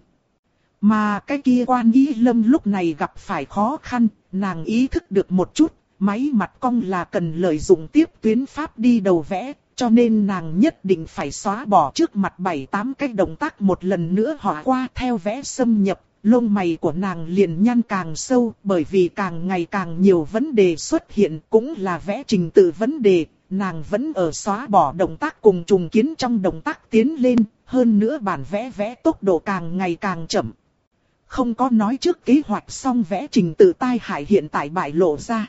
Mà cái kia quan ý lâm lúc này gặp phải khó khăn, nàng ý thức được một chút, máy mặt cong là cần lợi dụng tiếp tuyến pháp đi đầu vẽ, cho nên nàng nhất định phải xóa bỏ trước mặt bảy tám cái động tác một lần nữa họa qua theo vẽ xâm nhập. Lông mày của nàng liền nhăn càng sâu bởi vì càng ngày càng nhiều vấn đề xuất hiện cũng là vẽ trình tự vấn đề, nàng vẫn ở xóa bỏ động tác cùng trùng kiến trong động tác tiến lên, hơn nữa bản vẽ vẽ tốc độ càng ngày càng chậm. Không có nói trước kế hoạch xong vẽ trình tự tai hại hiện tại bại lộ ra.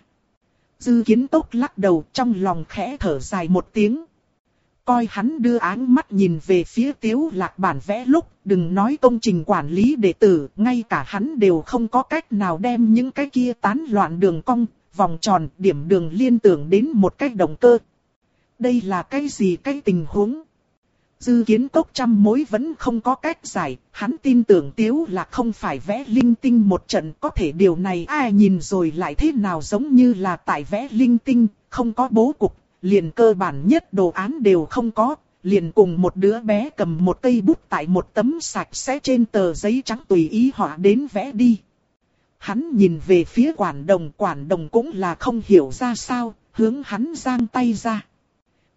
Dư kiến tốc lắc đầu trong lòng khẽ thở dài một tiếng. Coi hắn đưa áng mắt nhìn về phía tiếu lạc bản vẽ lúc, đừng nói công trình quản lý đệ tử, ngay cả hắn đều không có cách nào đem những cái kia tán loạn đường cong, vòng tròn, điểm đường liên tưởng đến một cách động cơ. Đây là cái gì cái tình huống? Dư kiến tốc trăm mối vẫn không có cách giải, hắn tin tưởng tiếu là không phải vẽ linh tinh một trận có thể điều này ai nhìn rồi lại thế nào giống như là tại vẽ linh tinh, không có bố cục, liền cơ bản nhất đồ án đều không có, liền cùng một đứa bé cầm một cây bút tại một tấm sạch sẽ trên tờ giấy trắng tùy ý họa đến vẽ đi. Hắn nhìn về phía quản đồng, quản đồng cũng là không hiểu ra sao, hướng hắn giang tay ra.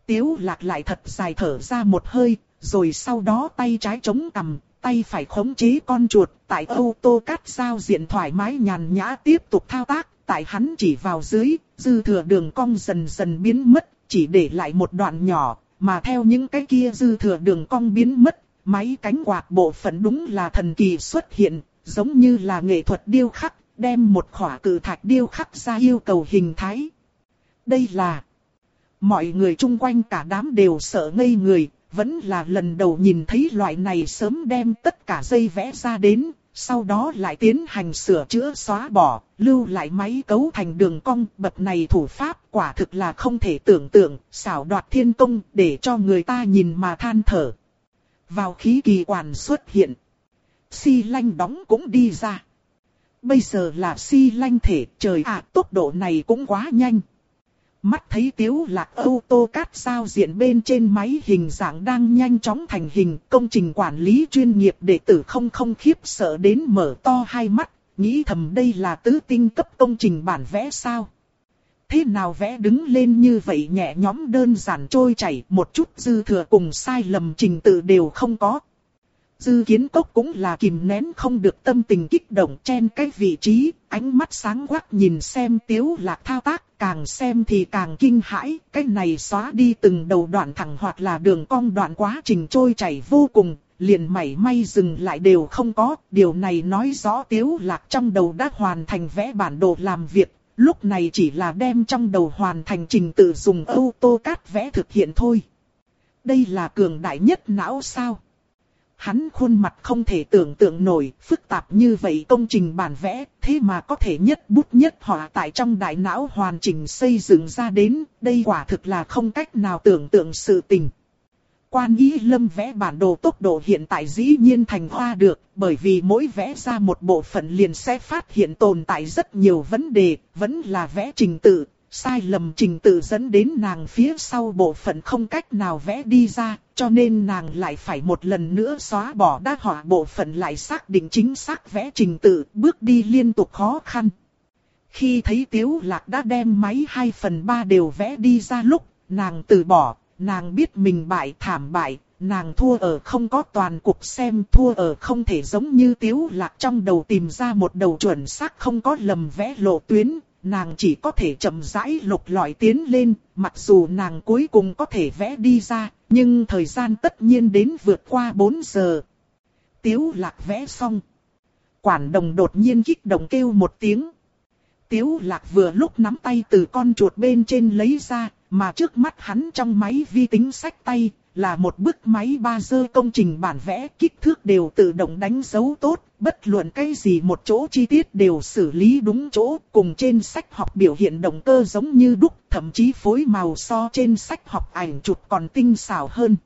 Tiếu lạc lại thật dài thở ra một hơi, rồi sau đó tay trái chống cằm, tay phải khống chế con chuột, tại ô tô cắt giao diện thoải mái nhàn nhã tiếp tục thao tác, tại hắn chỉ vào dưới, dư thừa đường cong dần dần biến mất, chỉ để lại một đoạn nhỏ, mà theo những cái kia dư thừa đường cong biến mất, máy cánh quạt bộ phận đúng là thần kỳ xuất hiện, giống như là nghệ thuật điêu khắc, đem một khỏa cử thạch điêu khắc ra yêu cầu hình thái. Đây là Mọi người chung quanh cả đám đều sợ ngây người, vẫn là lần đầu nhìn thấy loại này sớm đem tất cả dây vẽ ra đến, sau đó lại tiến hành sửa chữa xóa bỏ, lưu lại máy cấu thành đường cong, bậc này thủ pháp quả thực là không thể tưởng tượng, xảo đoạt thiên công để cho người ta nhìn mà than thở. Vào khí kỳ quản xuất hiện, si lanh đóng cũng đi ra. Bây giờ là si lanh thể, trời ạ tốc độ này cũng quá nhanh. Mắt thấy tiếu lạc ô tô cát sao diện bên trên máy hình dạng đang nhanh chóng thành hình, công trình quản lý chuyên nghiệp đệ tử không không khiếp sợ đến mở to hai mắt, nghĩ thầm đây là tứ tinh cấp công trình bản vẽ sao. Thế nào vẽ đứng lên như vậy nhẹ nhõm đơn giản trôi chảy một chút dư thừa cùng sai lầm trình tự đều không có. Dư kiến cốc cũng là kìm nén không được tâm tình kích động trên cái vị trí, ánh mắt sáng quắc nhìn xem tiếu lạc thao tác, càng xem thì càng kinh hãi, cái này xóa đi từng đầu đoạn thẳng hoặc là đường cong đoạn quá trình trôi chảy vô cùng, liền mảy may dừng lại đều không có, điều này nói rõ tiếu lạc trong đầu đã hoàn thành vẽ bản đồ làm việc, lúc này chỉ là đem trong đầu hoàn thành trình tự dùng ô tô cát vẽ thực hiện thôi. Đây là cường đại nhất não sao? Hắn khuôn mặt không thể tưởng tượng nổi, phức tạp như vậy công trình bản vẽ, thế mà có thể nhất bút nhất họa tại trong đại não hoàn chỉnh xây dựng ra đến, đây quả thực là không cách nào tưởng tượng sự tình. Quan ý lâm vẽ bản đồ tốc độ hiện tại dĩ nhiên thành hoa được, bởi vì mỗi vẽ ra một bộ phận liền sẽ phát hiện tồn tại rất nhiều vấn đề, vẫn là vẽ trình tự, sai lầm trình tự dẫn đến nàng phía sau bộ phận không cách nào vẽ đi ra, cho nên nàng lại phải một lần nữa xóa bỏ đa họa bộ phận lại xác định chính xác vẽ trình tự, bước đi liên tục khó khăn. Khi thấy Tiếu Lạc đã đem máy 2 phần 3 đều vẽ đi ra lúc, nàng từ bỏ, nàng biết mình bại thảm bại, nàng thua ở không có toàn cục xem thua ở không thể giống như Tiếu Lạc trong đầu tìm ra một đầu chuẩn xác không có lầm vẽ lộ tuyến, nàng chỉ có thể chậm rãi lục lọi tiến lên, mặc dù nàng cuối cùng có thể vẽ đi ra, nhưng thời gian tất nhiên đến vượt qua 4 giờ. Tiếu lạc vẽ xong. Quản đồng đột nhiên kích động kêu một tiếng. Tiếu lạc vừa lúc nắm tay từ con chuột bên trên lấy ra, mà trước mắt hắn trong máy vi tính sách tay, là một bức máy ba dơ công trình bản vẽ kích thước đều tự động đánh dấu tốt, bất luận cái gì một chỗ chi tiết đều xử lý đúng chỗ, cùng trên sách học biểu hiện động cơ giống như đúc, thậm chí phối màu so trên sách học ảnh chụp còn tinh xảo hơn.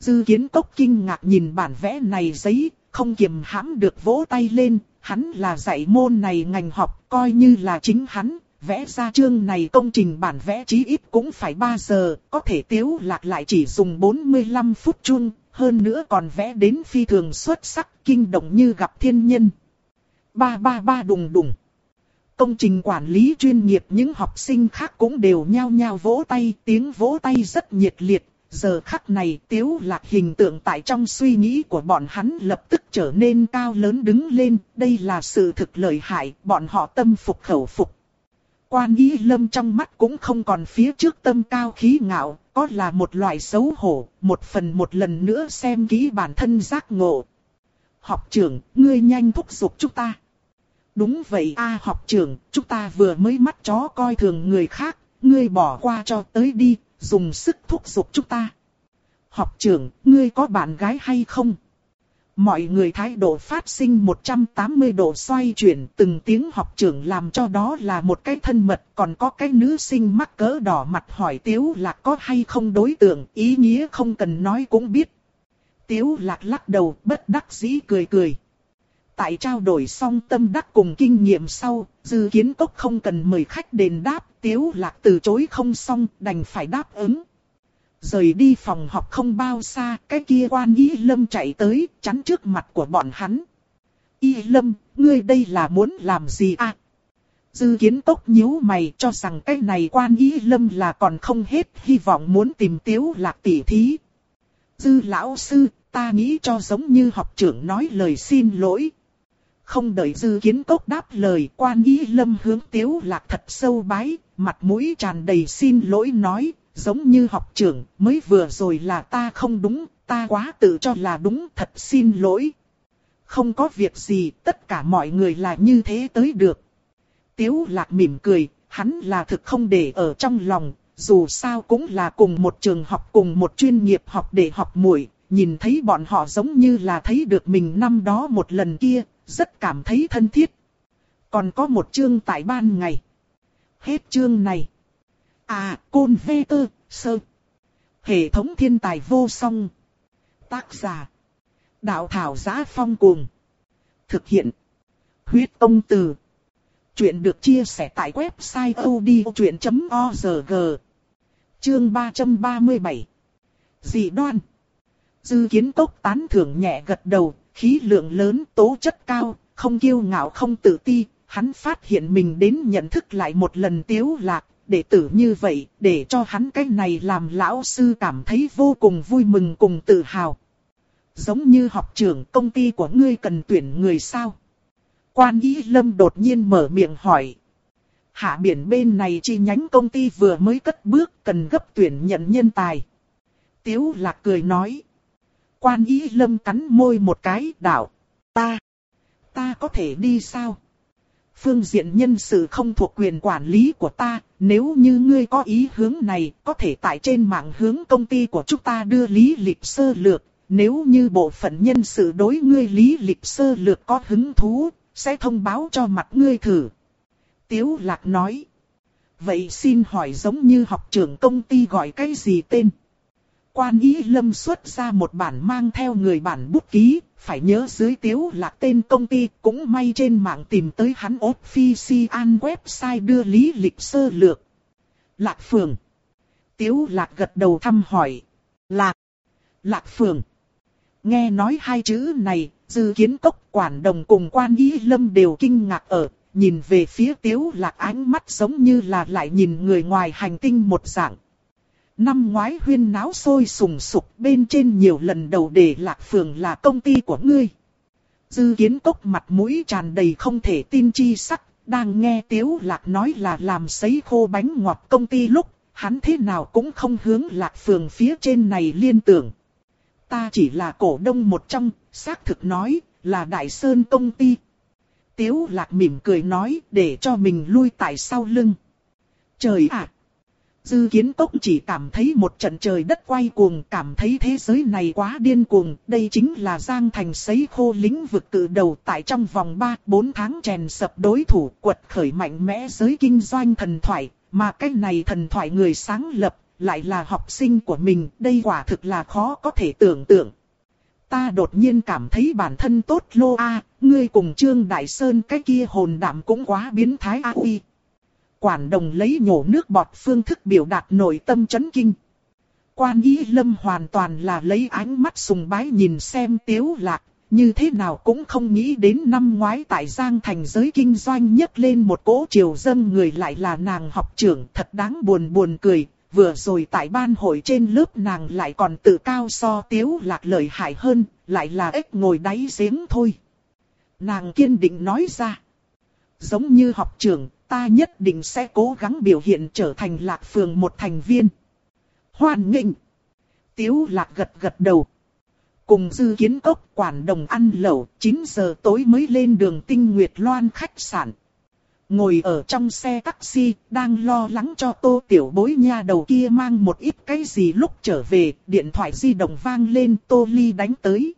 Dư kiến cốc kinh ngạc nhìn bản vẽ này giấy, không kiềm hãm được vỗ tay lên, hắn là dạy môn này ngành học, coi như là chính hắn, vẽ ra chương này công trình bản vẽ chí ít cũng phải 3 giờ, có thể tiếu lạc lại chỉ dùng 45 phút chung, hơn nữa còn vẽ đến phi thường xuất sắc, kinh động như gặp thiên nhân. Ba ba ba đùng đùng. Công trình quản lý chuyên nghiệp những học sinh khác cũng đều nhao nhao vỗ tay, tiếng vỗ tay rất nhiệt liệt. Giờ khắc này tiếu lạc hình tượng tại trong suy nghĩ của bọn hắn lập tức trở nên cao lớn đứng lên, đây là sự thực lợi hại, bọn họ tâm phục khẩu phục. Quan ý Lâm trong mắt cũng không còn phía trước tâm cao khí ngạo, có là một loại xấu hổ, một phần một lần nữa xem kỹ bản thân giác ngộ. Học trưởng, ngươi nhanh thúc giục chúng ta. Đúng vậy a học trưởng, chúng ta vừa mới mắt chó coi thường người khác, ngươi bỏ qua cho tới đi, dùng sức thúc giục chúng ta. Học trưởng, ngươi có bạn gái hay không? Mọi người thái độ phát sinh 180 độ xoay chuyển từng tiếng học trưởng làm cho đó là một cái thân mật còn có cái nữ sinh mắc cỡ đỏ mặt hỏi Tiếu Lạc có hay không đối tượng ý nghĩa không cần nói cũng biết. Tiếu Lạc lắc đầu bất đắc dĩ cười cười. Tại trao đổi xong tâm đắc cùng kinh nghiệm sau, dư kiến cốc không cần mời khách đền đáp, Tiếu Lạc từ chối không xong đành phải đáp ứng. Rời đi phòng học không bao xa, cái kia quan Y Lâm chạy tới, chắn trước mặt của bọn hắn. Y Lâm, ngươi đây là muốn làm gì à? Dư kiến tốc nhíu mày cho rằng cái này quan Y Lâm là còn không hết hy vọng muốn tìm tiếu lạc tỷ thí. Dư lão sư, ta nghĩ cho giống như học trưởng nói lời xin lỗi. Không đợi dư kiến tốc đáp lời quan Y Lâm hướng tiếu lạc thật sâu bái, mặt mũi tràn đầy xin lỗi nói, giống như học trưởng, mới vừa rồi là ta không đúng, ta quá tự cho là đúng, thật xin lỗi. Không có việc gì, tất cả mọi người là như thế tới được. Tiếu lạc mỉm cười, hắn là thực không để ở trong lòng, dù sao cũng là cùng một trường học cùng một chuyên nghiệp học để học muội, nhìn thấy bọn họ giống như là thấy được mình năm đó một lần kia, rất cảm thấy thân thiết. Còn có một chương tại ban ngày. Hết chương này. À, Côn Vê Tơ, Sơ. Hệ thống thiên tài vô song. Tác giả. Đạo thảo giá phong cuồng. Thực hiện. Huyết Ông từ. Chuyện được chia sẻ tại website odchuyện.org. Chương 337. Dị đoan. Dư kiến tốc tán thưởng nhẹ gật đầu, khí lượng lớn, tố chất cao, không kiêu ngạo không tự ti, hắn phát hiện mình đến nhận thức lại một lần tiếu lạc, đệ tử như vậy, để cho hắn cái này làm lão sư cảm thấy vô cùng vui mừng cùng tự hào. Giống như học trưởng công ty của ngươi cần tuyển người sao? Quan Y Lâm đột nhiên mở miệng hỏi. Hạ biển bên này chi nhánh công ty vừa mới cất bước cần gấp tuyển nhận nhân tài. Tiếu lạc cười nói. Quan Y Lâm cắn môi một cái đạo. Ta. Ta có thể đi sao? Phương diện nhân sự không thuộc quyền quản lý của ta, nếu như ngươi có ý hướng này, có thể tại trên mạng hướng công ty của chúng ta đưa lý lịch sơ lược. Nếu như bộ phận nhân sự đối ngươi lý lịch sơ lược có hứng thú, sẽ thông báo cho mặt ngươi thử. Tiếu lạc nói. Vậy xin hỏi giống như học trưởng công ty gọi cái gì tên? Quan ý lâm xuất ra một bản mang theo người bản bút ký, phải nhớ dưới tiếu là tên công ty, cũng may trên mạng tìm tới hắn official website đưa lý lịch sơ lược. Lạc Phường. Tiếu lạc gật đầu thăm hỏi. Lạc. Lạc Phường. Nghe nói hai chữ này, dư kiến cốc quản đồng cùng quan ý lâm đều kinh ngạc ở, nhìn về phía tiếu lạc ánh mắt giống như là lại nhìn người ngoài hành tinh một dạng. Năm ngoái huyên náo sôi sùng sục bên trên nhiều lần đầu đề lạc phường là công ty của ngươi. Dư kiến cốc mặt mũi tràn đầy không thể tin chi sắc, đang nghe tiếu lạc nói là làm sấy khô bánh ngọt công ty lúc, hắn thế nào cũng không hướng lạc phường phía trên này liên tưởng. Ta chỉ là cổ đông một trong, xác thực nói, là Đại Sơn công ty. Tiếu lạc mỉm cười nói để cho mình lui tại sau lưng. Trời ạ! Dư kiến tốc chỉ cảm thấy một trận trời đất quay cuồng, cảm thấy thế giới này quá điên cuồng, đây chính là Giang Thành sấy khô lĩnh vực tự đầu tại trong vòng 3-4 tháng chèn sập đối thủ quật khởi mạnh mẽ giới kinh doanh thần thoại, mà cái này thần thoại người sáng lập, lại là học sinh của mình, đây quả thực là khó có thể tưởng tượng. Ta đột nhiên cảm thấy bản thân tốt lô a, ngươi cùng Trương Đại Sơn cái kia hồn đảm cũng quá biến thái a uy quản đồng lấy nhổ nước bọt phương thức biểu đạt nội tâm chấn kinh. Quan ý lâm hoàn toàn là lấy ánh mắt sùng bái nhìn xem tiếu lạc, như thế nào cũng không nghĩ đến năm ngoái tại Giang Thành giới kinh doanh nhất lên một cỗ triều dân người lại là nàng học trưởng thật đáng buồn buồn cười, vừa rồi tại ban hội trên lớp nàng lại còn tự cao so tiếu lạc lợi hại hơn, lại là ếch ngồi đáy giếng thôi. Nàng kiên định nói ra. Giống như học trưởng, ta nhất định sẽ cố gắng biểu hiện trở thành lạc phường một thành viên. Hoan nghênh. Tiếu lạc gật gật đầu. Cùng dư kiến ốc quản đồng ăn lẩu, 9 giờ tối mới lên đường tinh Nguyệt Loan khách sạn. Ngồi ở trong xe taxi, đang lo lắng cho tô tiểu bối nha đầu kia mang một ít cái gì lúc trở về, điện thoại di động vang lên tô ly đánh tới.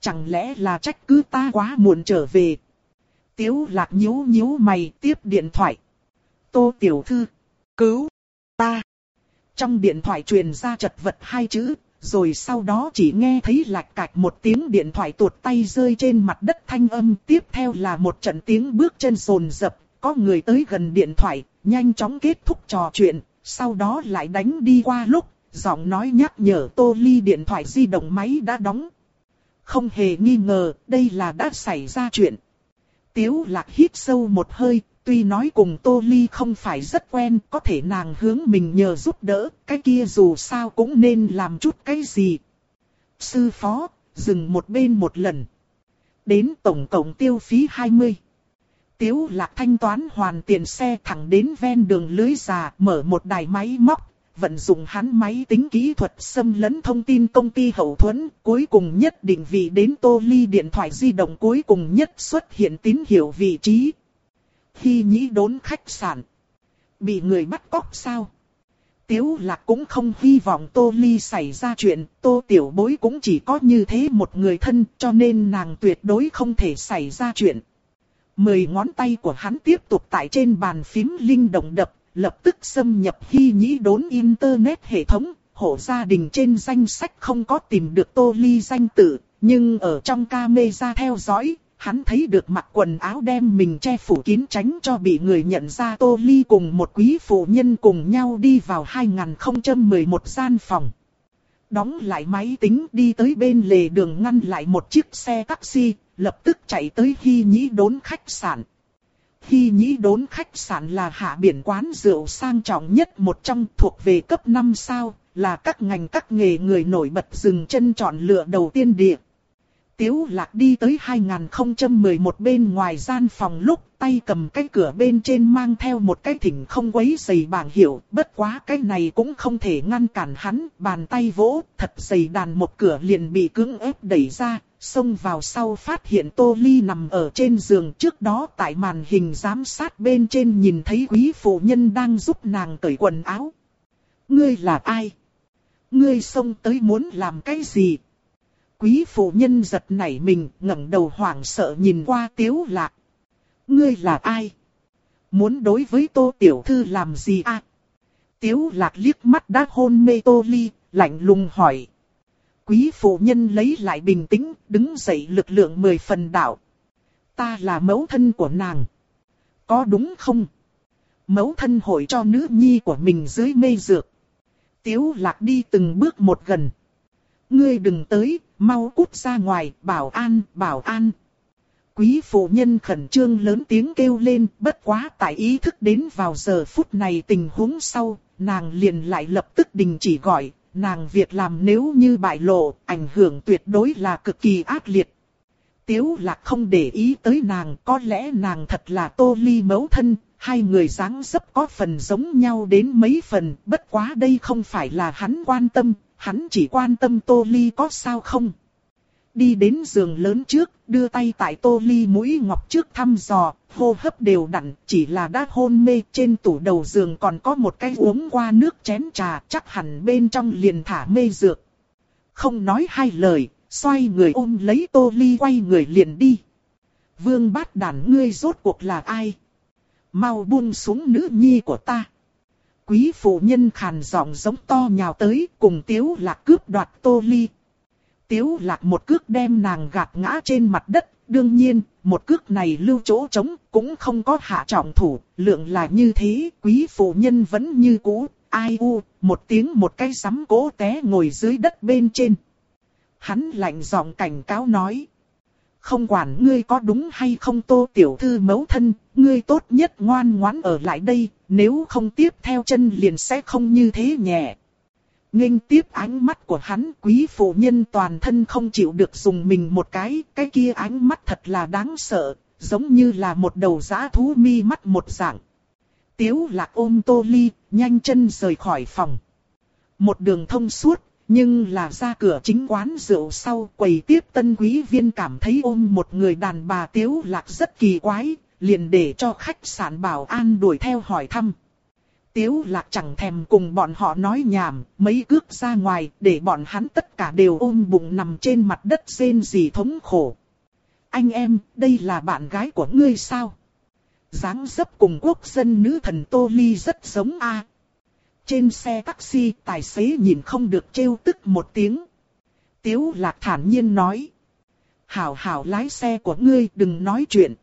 Chẳng lẽ là trách cứ ta quá muộn trở về, Tiếu lạc nhíu nhíu mày tiếp điện thoại. Tô tiểu thư, cứu, ta. Trong điện thoại truyền ra chật vật hai chữ, rồi sau đó chỉ nghe thấy lạch cạch một tiếng điện thoại tuột tay rơi trên mặt đất thanh âm. Tiếp theo là một trận tiếng bước chân sồn dập có người tới gần điện thoại, nhanh chóng kết thúc trò chuyện, sau đó lại đánh đi qua lúc, giọng nói nhắc nhở tô ly điện thoại di động máy đã đóng. Không hề nghi ngờ, đây là đã xảy ra chuyện. Tiếu lạc hít sâu một hơi, tuy nói cùng Tô Ly không phải rất quen, có thể nàng hướng mình nhờ giúp đỡ, cái kia dù sao cũng nên làm chút cái gì. Sư phó, dừng một bên một lần. Đến tổng cộng tiêu phí 20. Tiếu lạc thanh toán hoàn tiền xe thẳng đến ven đường lưới già, mở một đài máy móc, vận dụng hắn máy tính kỹ thuật xâm lấn thông tin công ty hậu thuẫn, cuối cùng nhất định vị đến tô ly điện thoại di động cuối cùng nhất xuất hiện tín hiệu vị trí. Khi nhĩ đốn khách sạn, bị người bắt cóc sao? Tiếu lạc cũng không hy vọng Tô Ly xảy ra chuyện, Tô Tiểu Bối cũng chỉ có như thế một người thân cho nên nàng tuyệt đối không thể xảy ra chuyện. Mười ngón tay của hắn tiếp tục tại trên bàn phím linh động đập, lập tức xâm nhập hy nhĩ đốn Internet hệ thống, hộ gia đình trên danh sách không có tìm được tô ly danh tự, nhưng ở trong camera theo dõi, hắn thấy được mặc quần áo đem mình che phủ kín tránh cho bị người nhận ra tô ly cùng một quý phụ nhân cùng nhau đi vào 2011 gian phòng. Đóng lại máy tính đi tới bên lề đường ngăn lại một chiếc xe taxi, lập tức chạy tới Hy Nhĩ đốn khách sạn. Hy Nhĩ đốn khách sạn là hạ biển quán rượu sang trọng nhất một trong thuộc về cấp 5 sao, là các ngành các nghề người nổi bật dừng chân chọn lựa đầu tiên địa. Tiếu lạc đi tới 2011 bên ngoài gian phòng lúc tay cầm cái cửa bên trên mang theo một cái thỉnh không quấy giày bảng hiệu, bất quá cái này cũng không thể ngăn cản hắn, bàn tay vỗ, thật dày đàn một cửa liền bị cứng ép đẩy ra, xông vào sau phát hiện Tô Ly nằm ở trên giường trước đó tại màn hình giám sát bên trên nhìn thấy quý phụ nhân đang giúp nàng cởi quần áo. Ngươi là ai? Ngươi xông tới muốn làm cái gì? Quý phụ nhân giật nảy mình, ngẩng đầu hoảng sợ nhìn qua tiếu lạc. Ngươi là ai? Muốn đối với tô tiểu thư làm gì à? Tiếu lạc liếc mắt đã hôn mê tô ly, lạnh lùng hỏi. Quý phụ nhân lấy lại bình tĩnh, đứng dậy lực lượng mười phần đạo. Ta là mẫu thân của nàng. Có đúng không? Mẫu thân hội cho nữ nhi của mình dưới mê dược. Tiếu lạc đi từng bước một gần. Ngươi đừng tới, mau cút ra ngoài, bảo an, bảo an. Quý phụ nhân khẩn trương lớn tiếng kêu lên, bất quá tại ý thức đến vào giờ phút này tình huống sau, nàng liền lại lập tức đình chỉ gọi, nàng việc làm nếu như bại lộ, ảnh hưởng tuyệt đối là cực kỳ ác liệt. Tiếu lạc không để ý tới nàng, có lẽ nàng thật là tô ly mẫu thân, hai người dáng dấp có phần giống nhau đến mấy phần, bất quá đây không phải là hắn quan tâm, hắn chỉ quan tâm Tô Ly có sao không. Đi đến giường lớn trước, đưa tay tại Tô Ly mũi ngọc trước thăm dò, hô hấp đều đặn, chỉ là đã hôn mê trên tủ đầu giường còn có một cái uống qua nước chén trà, chắc hẳn bên trong liền thả mê dược. Không nói hai lời, xoay người ôm lấy Tô Ly quay người liền đi. Vương bát đàn ngươi rốt cuộc là ai? Mau buông xuống nữ nhi của ta quý phụ nhân khàn giọng giống to nhào tới cùng tiếu lạc cướp đoạt tô ly. Tiếu lạc một cước đem nàng gạt ngã trên mặt đất, đương nhiên, một cước này lưu chỗ trống cũng không có hạ trọng thủ, lượng là như thế, quý phụ nhân vẫn như cũ, ai u, một tiếng một cái sắm cố té ngồi dưới đất bên trên. Hắn lạnh giọng cảnh cáo nói. Không quản ngươi có đúng hay không tô tiểu thư mấu thân, ngươi tốt nhất ngoan ngoãn ở lại đây, nếu không tiếp theo chân liền sẽ không như thế nhẹ. Nghênh tiếp ánh mắt của hắn quý phụ nhân toàn thân không chịu được dùng mình một cái, cái kia ánh mắt thật là đáng sợ, giống như là một đầu giã thú mi mắt một dạng. Tiếu lạc ôm tô ly, nhanh chân rời khỏi phòng. Một đường thông suốt, nhưng là ra cửa chính quán rượu sau quầy tiếp tân quý viên cảm thấy ôm một người đàn bà tiếu lạc rất kỳ quái, liền để cho khách sạn bảo an đuổi theo hỏi thăm. Tiếu lạc chẳng thèm cùng bọn họ nói nhảm, mấy cước ra ngoài để bọn hắn tất cả đều ôm bụng nằm trên mặt đất rên gì thống khổ. Anh em, đây là bạn gái của ngươi sao? dáng dấp cùng quốc dân nữ thần Tô Ly rất giống a. Trên xe taxi, tài xế nhìn không được trêu tức một tiếng. Tiếu lạc thản nhiên nói. Hảo hảo lái xe của ngươi đừng nói chuyện.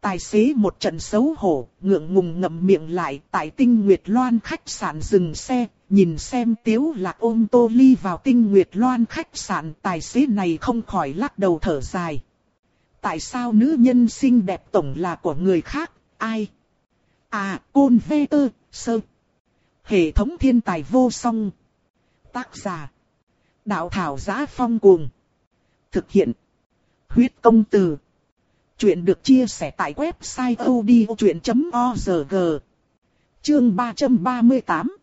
Tài xế một trận xấu hổ, ngượng ngùng ngậm miệng lại tại tinh Nguyệt Loan khách sạn dừng xe, nhìn xem tiếu lạc ôm tô ly vào tinh Nguyệt Loan khách sạn tài xế này không khỏi lắc đầu thở dài. Tại sao nữ nhân xinh đẹp tổng là của người khác, ai? À, côn vê tơ, sơ. Hệ thống thiên tài vô song. Tác giả. Đạo thảo giá phong cuồng. Thực hiện. Huyết công từ. Chuyện được chia sẻ tại website odchuyện.org. Chương 338.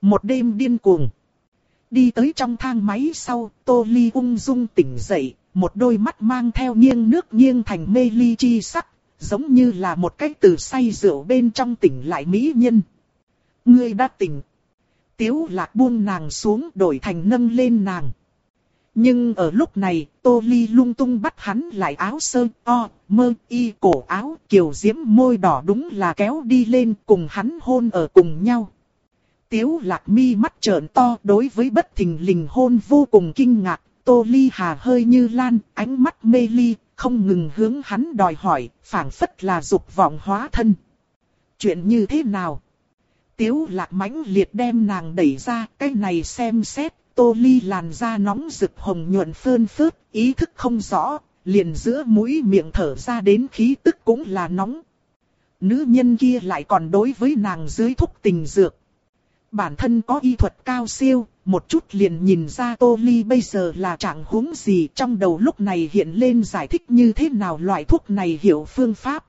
Một đêm điên cuồng. Đi tới trong thang máy sau, Tô Ly ung dung tỉnh dậy, một đôi mắt mang theo nghiêng nước nghiêng thành mê ly chi sắc, giống như là một cái từ say rượu bên trong tỉnh lại mỹ nhân. Ngươi đã tỉnh. Tiếu lạc buông nàng xuống đổi thành nâng lên nàng. Nhưng ở lúc này, Tô Ly lung tung bắt hắn lại áo sơ, o, mơ, y cổ áo, kiều diễm môi đỏ đúng là kéo đi lên cùng hắn hôn ở cùng nhau. Tiếu lạc mi mắt trợn to đối với bất thình lình hôn vô cùng kinh ngạc, Tô Ly hà hơi như lan, ánh mắt mê ly, không ngừng hướng hắn đòi hỏi, phảng phất là dục vọng hóa thân. Chuyện như thế nào? Tiếu lạc mãnh liệt đem nàng đẩy ra, cái này xem xét, tô ly làn da nóng rực hồng nhuận phơn phớt, ý thức không rõ, liền giữa mũi miệng thở ra đến khí tức cũng là nóng. Nữ nhân kia lại còn đối với nàng dưới thúc tình dược. Bản thân có y thuật cao siêu, một chút liền nhìn ra Tô Ly bây giờ là trạng huống gì trong đầu lúc này hiện lên giải thích như thế nào loại thuốc này hiểu phương pháp.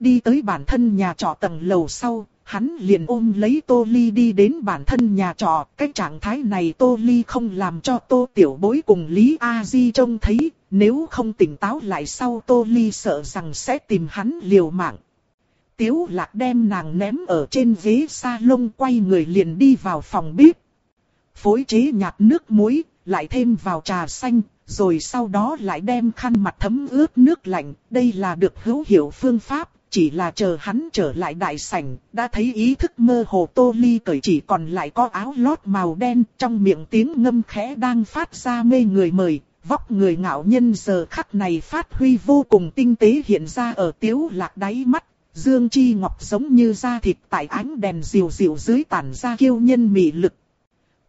Đi tới bản thân nhà trọ tầng lầu sau, hắn liền ôm lấy Tô Ly đi đến bản thân nhà trọ. Cái trạng thái này Tô Ly không làm cho Tô Tiểu Bối cùng Lý A Di trông thấy, nếu không tỉnh táo lại sau Tô Ly sợ rằng sẽ tìm hắn liều mạng. Tiếu lạc đem nàng ném ở trên ghế salon quay người liền đi vào phòng bếp. Phối chế nhạt nước muối, lại thêm vào trà xanh, rồi sau đó lại đem khăn mặt thấm ướt nước lạnh. Đây là được hữu hiệu phương pháp, chỉ là chờ hắn trở lại đại sảnh, đã thấy ý thức mơ hồ tô ly cởi chỉ còn lại có áo lót màu đen, trong miệng tiếng ngâm khẽ đang phát ra mê người mời, vóc người ngạo nhân giờ khắc này phát huy vô cùng tinh tế hiện ra ở tiếu lạc đáy mắt, dương chi ngọc giống như da thịt tại ánh đèn diều diều dưới tản ra kiêu nhân mị lực.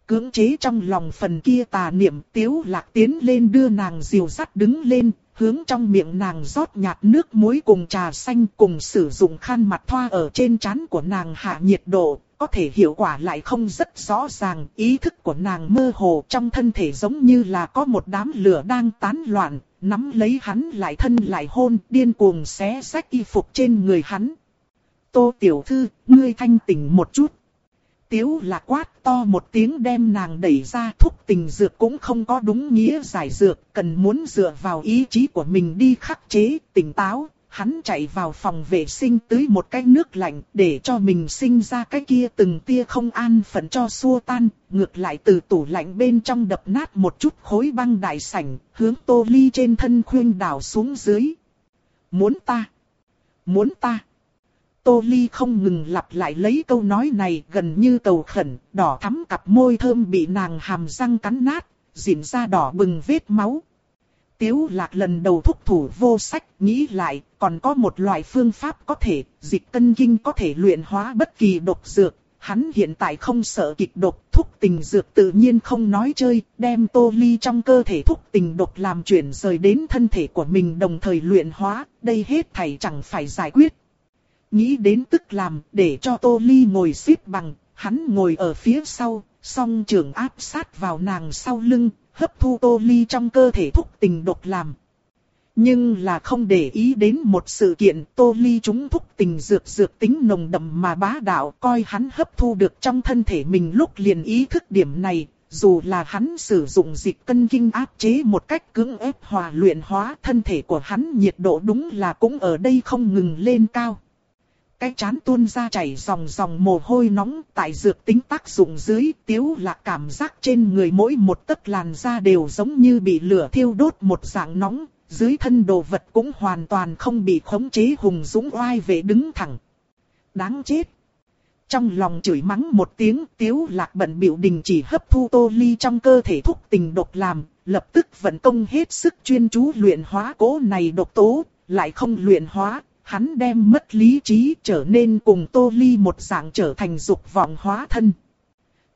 Cưỡng chế trong lòng phần kia tà niệm tiếu lạc tiến lên đưa nàng diều sắt đứng lên, hướng trong miệng nàng rót nhạt nước muối cùng trà xanh cùng sử dụng khăn mặt thoa ở trên trán của nàng hạ nhiệt độ, có thể hiệu quả lại không rất rõ ràng, ý thức của nàng mơ hồ trong thân thể giống như là có một đám lửa đang tán loạn, nắm lấy hắn lại thân lại hôn, điên cuồng xé rách y phục trên người hắn. Tô tiểu thư, ngươi thanh tỉnh một chút. Tiếu là quát to một tiếng đem nàng đẩy ra thúc tình dược cũng không có đúng nghĩa giải dược, cần muốn dựa vào ý chí của mình đi khắc chế, tỉnh táo, hắn chạy vào phòng vệ sinh tưới một cái nước lạnh để cho mình sinh ra cái kia từng tia không an phận cho xua tan, ngược lại từ tủ lạnh bên trong đập nát một chút khối băng đại sảnh, hướng tô ly trên thân khuyên đảo xuống dưới. Muốn ta? Muốn ta? Tô Ly không ngừng lặp lại lấy câu nói này gần như cầu khẩn, đỏ thắm cặp môi thơm bị nàng hàm răng cắn nát, dịn ra đỏ bừng vết máu. Tiếu lạc lần đầu thúc thủ vô sách, nghĩ lại, còn có một loại phương pháp có thể, dịch cân kinh có thể luyện hóa bất kỳ độc dược. Hắn hiện tại không sợ kịch độc, thúc tình dược tự nhiên không nói chơi, đem tô ly trong cơ thể thúc tình độc làm chuyển rời đến thân thể của mình đồng thời luyện hóa, đây hết thảy chẳng phải giải quyết. Nghĩ đến tức làm, để cho tô ly ngồi xếp bằng, hắn ngồi ở phía sau, song trường áp sát vào nàng sau lưng, hấp thu tô ly trong cơ thể thúc tình độc làm. Nhưng là không để ý đến một sự kiện tô ly chúng thúc tình dược dược tính nồng đậm mà bá đạo coi hắn hấp thu được trong thân thể mình lúc liền ý thức điểm này. Dù là hắn sử dụng dịch cân kinh áp chế một cách cưỡng ép hòa luyện hóa thân thể của hắn nhiệt độ đúng là cũng ở đây không ngừng lên cao. Cái chán tuôn ra chảy dòng dòng mồ hôi nóng tại dược tính tác dụng dưới tiếu là cảm giác trên người mỗi một tấc làn da đều giống như bị lửa thiêu đốt một dạng nóng, dưới thân đồ vật cũng hoàn toàn không bị khống chế hùng dũng oai vệ đứng thẳng. Đáng chết! Trong lòng chửi mắng một tiếng tiếu lạc bận biểu đình chỉ hấp thu tô ly trong cơ thể thúc tình độc làm, lập tức vận công hết sức chuyên chú luyện hóa cố này độc tố, lại không luyện hóa, hắn đem mất lý trí trở nên cùng Tô Ly một dạng trở thành dục vọng hóa thân.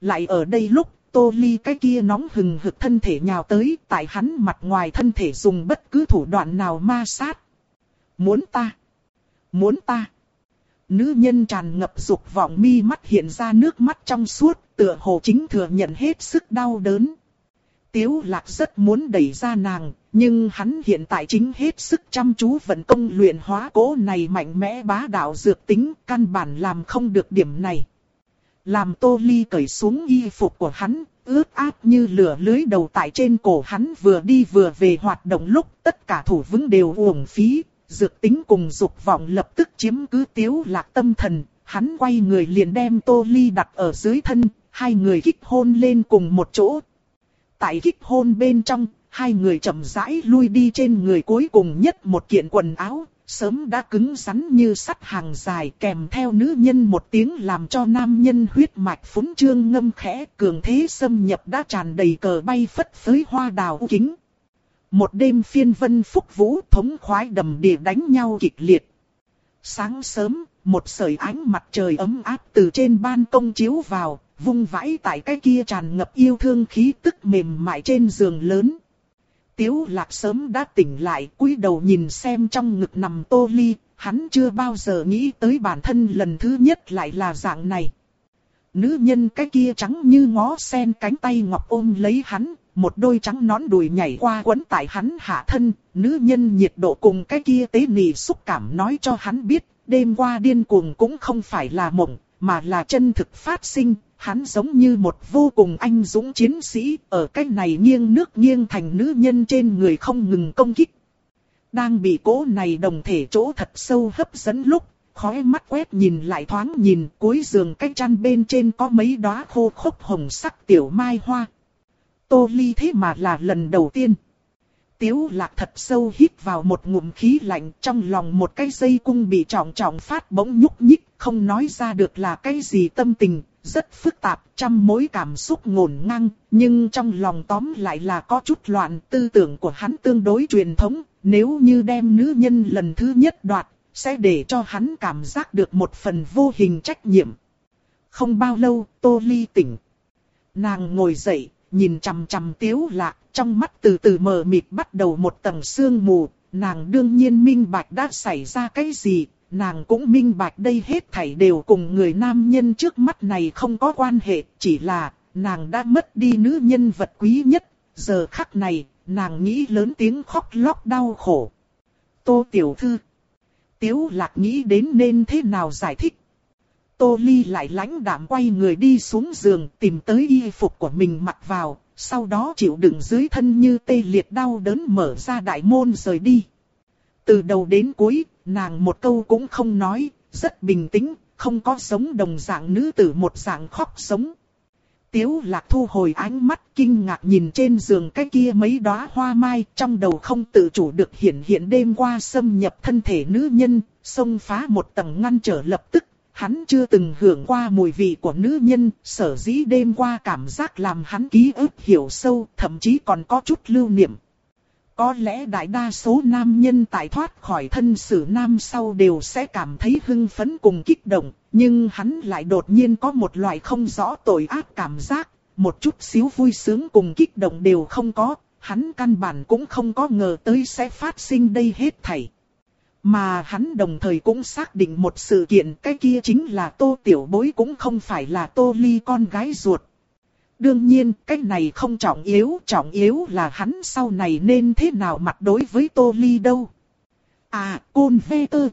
Lại ở đây lúc, Tô Ly cái kia nóng hừng hực thân thể nhào tới, tại hắn mặt ngoài thân thể dùng bất cứ thủ đoạn nào ma sát. Muốn ta? Muốn ta? Nữ nhân tràn ngập dục vọng mi mắt hiện ra nước mắt trong suốt, tựa hồ chính thừa nhận hết sức đau đớn. Tiếu lạc rất muốn đẩy ra nàng, nhưng hắn hiện tại chính hết sức chăm chú vận công luyện hóa cố này mạnh mẽ bá đạo dược tính, căn bản làm không được điểm này. Làm tô ly cởi xuống y phục của hắn, ướt át như lửa lưới đầu tại trên cổ hắn vừa đi vừa về hoạt động lúc tất cả thủ vững đều uổng phí, dược tính cùng dục vọng lập tức chiếm cứ tiếu lạc tâm thần, hắn quay người liền đem tô ly đặt ở dưới thân, hai người kích hôn lên cùng một chỗ. Tại kích hôn bên trong, hai người chậm rãi lui đi trên người cuối cùng nhất một kiện quần áo, sớm đã cứng rắn như sắt hàng dài kèm theo nữ nhân một tiếng làm cho nam nhân huyết mạch phúng trương ngâm khẽ cường thế xâm nhập đã tràn đầy cờ bay phất phới hoa đào kính. Một đêm phiên vân phúc vũ thống khoái đầm địa đánh nhau kịch liệt. Sáng sớm, một sợi ánh mặt trời ấm áp từ trên ban công chiếu vào, vung vãi tại cái kia tràn ngập yêu thương khí tức mềm mại trên giường lớn. Tiếu lạc sớm đã tỉnh lại, cúi đầu nhìn xem trong ngực nằm tô ly, hắn chưa bao giờ nghĩ tới bản thân lần thứ nhất lại là dạng này. Nữ nhân cái kia trắng như ngó sen cánh tay ngọc ôm lấy hắn, một đôi trắng nón đùi nhảy qua quấn tại hắn hạ thân, nữ nhân nhiệt độ cùng cái kia tế nị xúc cảm nói cho hắn biết, đêm qua điên cuồng cũng không phải là mộng, mà là chân thực phát sinh, hắn giống như một vô cùng anh dũng chiến sĩ, ở cái này nghiêng nước nghiêng thành nữ nhân trên người không ngừng công kích. Đang bị cố này đồng thể chỗ thật sâu hấp dẫn lúc, khói mắt quét nhìn lại thoáng nhìn cuối giường cái chăn bên trên có mấy đóa khô khốc hồng sắc tiểu mai hoa. Tô ly thế mà là lần đầu tiên. Tiếu lạc thật sâu hít vào một ngụm khí lạnh trong lòng một cái dây cung bị trọng trọng phát bỗng nhúc nhích, không nói ra được là cái gì tâm tình, rất phức tạp, trăm mối cảm xúc ngổn ngang, nhưng trong lòng tóm lại là có chút loạn, tư tưởng của hắn tương đối truyền thống, nếu như đem nữ nhân lần thứ nhất đoạt, sẽ để cho hắn cảm giác được một phần vô hình trách nhiệm. Không bao lâu, Tô Ly tỉnh. Nàng ngồi dậy, nhìn chằm chằm tiếu lạc, trong mắt từ từ mờ mịt bắt đầu một tầng sương mù, nàng đương nhiên minh bạch đã xảy ra cái gì, nàng cũng minh bạch đây hết thảy đều cùng người nam nhân trước mắt này không có quan hệ, chỉ là nàng đã mất đi nữ nhân vật quý nhất, giờ khắc này, nàng nghĩ lớn tiếng khóc lóc đau khổ. Tô Tiểu Thư Tiếu Lạc nghĩ đến nên thế nào giải thích. Tô Ly lại lãnh đạm quay người đi xuống giường tìm tới y phục của mình mặc vào, sau đó chịu đựng dưới thân như tê liệt đau đớn mở ra đại môn rời đi. Từ đầu đến cuối, nàng một câu cũng không nói, rất bình tĩnh, không có sống đồng dạng nữ tử một dạng khóc sống. Tiếu lạc thu hồi ánh mắt kinh ngạc nhìn trên giường cái kia mấy đóa hoa mai trong đầu không tự chủ được hiện hiện đêm qua xâm nhập thân thể nữ nhân, xông phá một tầng ngăn trở lập tức. Hắn chưa từng hưởng qua mùi vị của nữ nhân, sở dĩ đêm qua cảm giác làm hắn ký ức hiểu sâu, thậm chí còn có chút lưu niệm. Có lẽ đại đa số nam nhân tại thoát khỏi thân sử nam sau đều sẽ cảm thấy hưng phấn cùng kích động, nhưng hắn lại đột nhiên có một loại không rõ tội ác cảm giác, một chút xíu vui sướng cùng kích động đều không có, hắn căn bản cũng không có ngờ tới sẽ phát sinh đây hết thảy. Mà hắn đồng thời cũng xác định một sự kiện cái kia chính là tô tiểu bối cũng không phải là tô ly con gái ruột. Đương nhiên, cái này không trọng yếu, trọng yếu là hắn sau này nên thế nào mặt đối với Tô Ly đâu. À, côn vê tơ,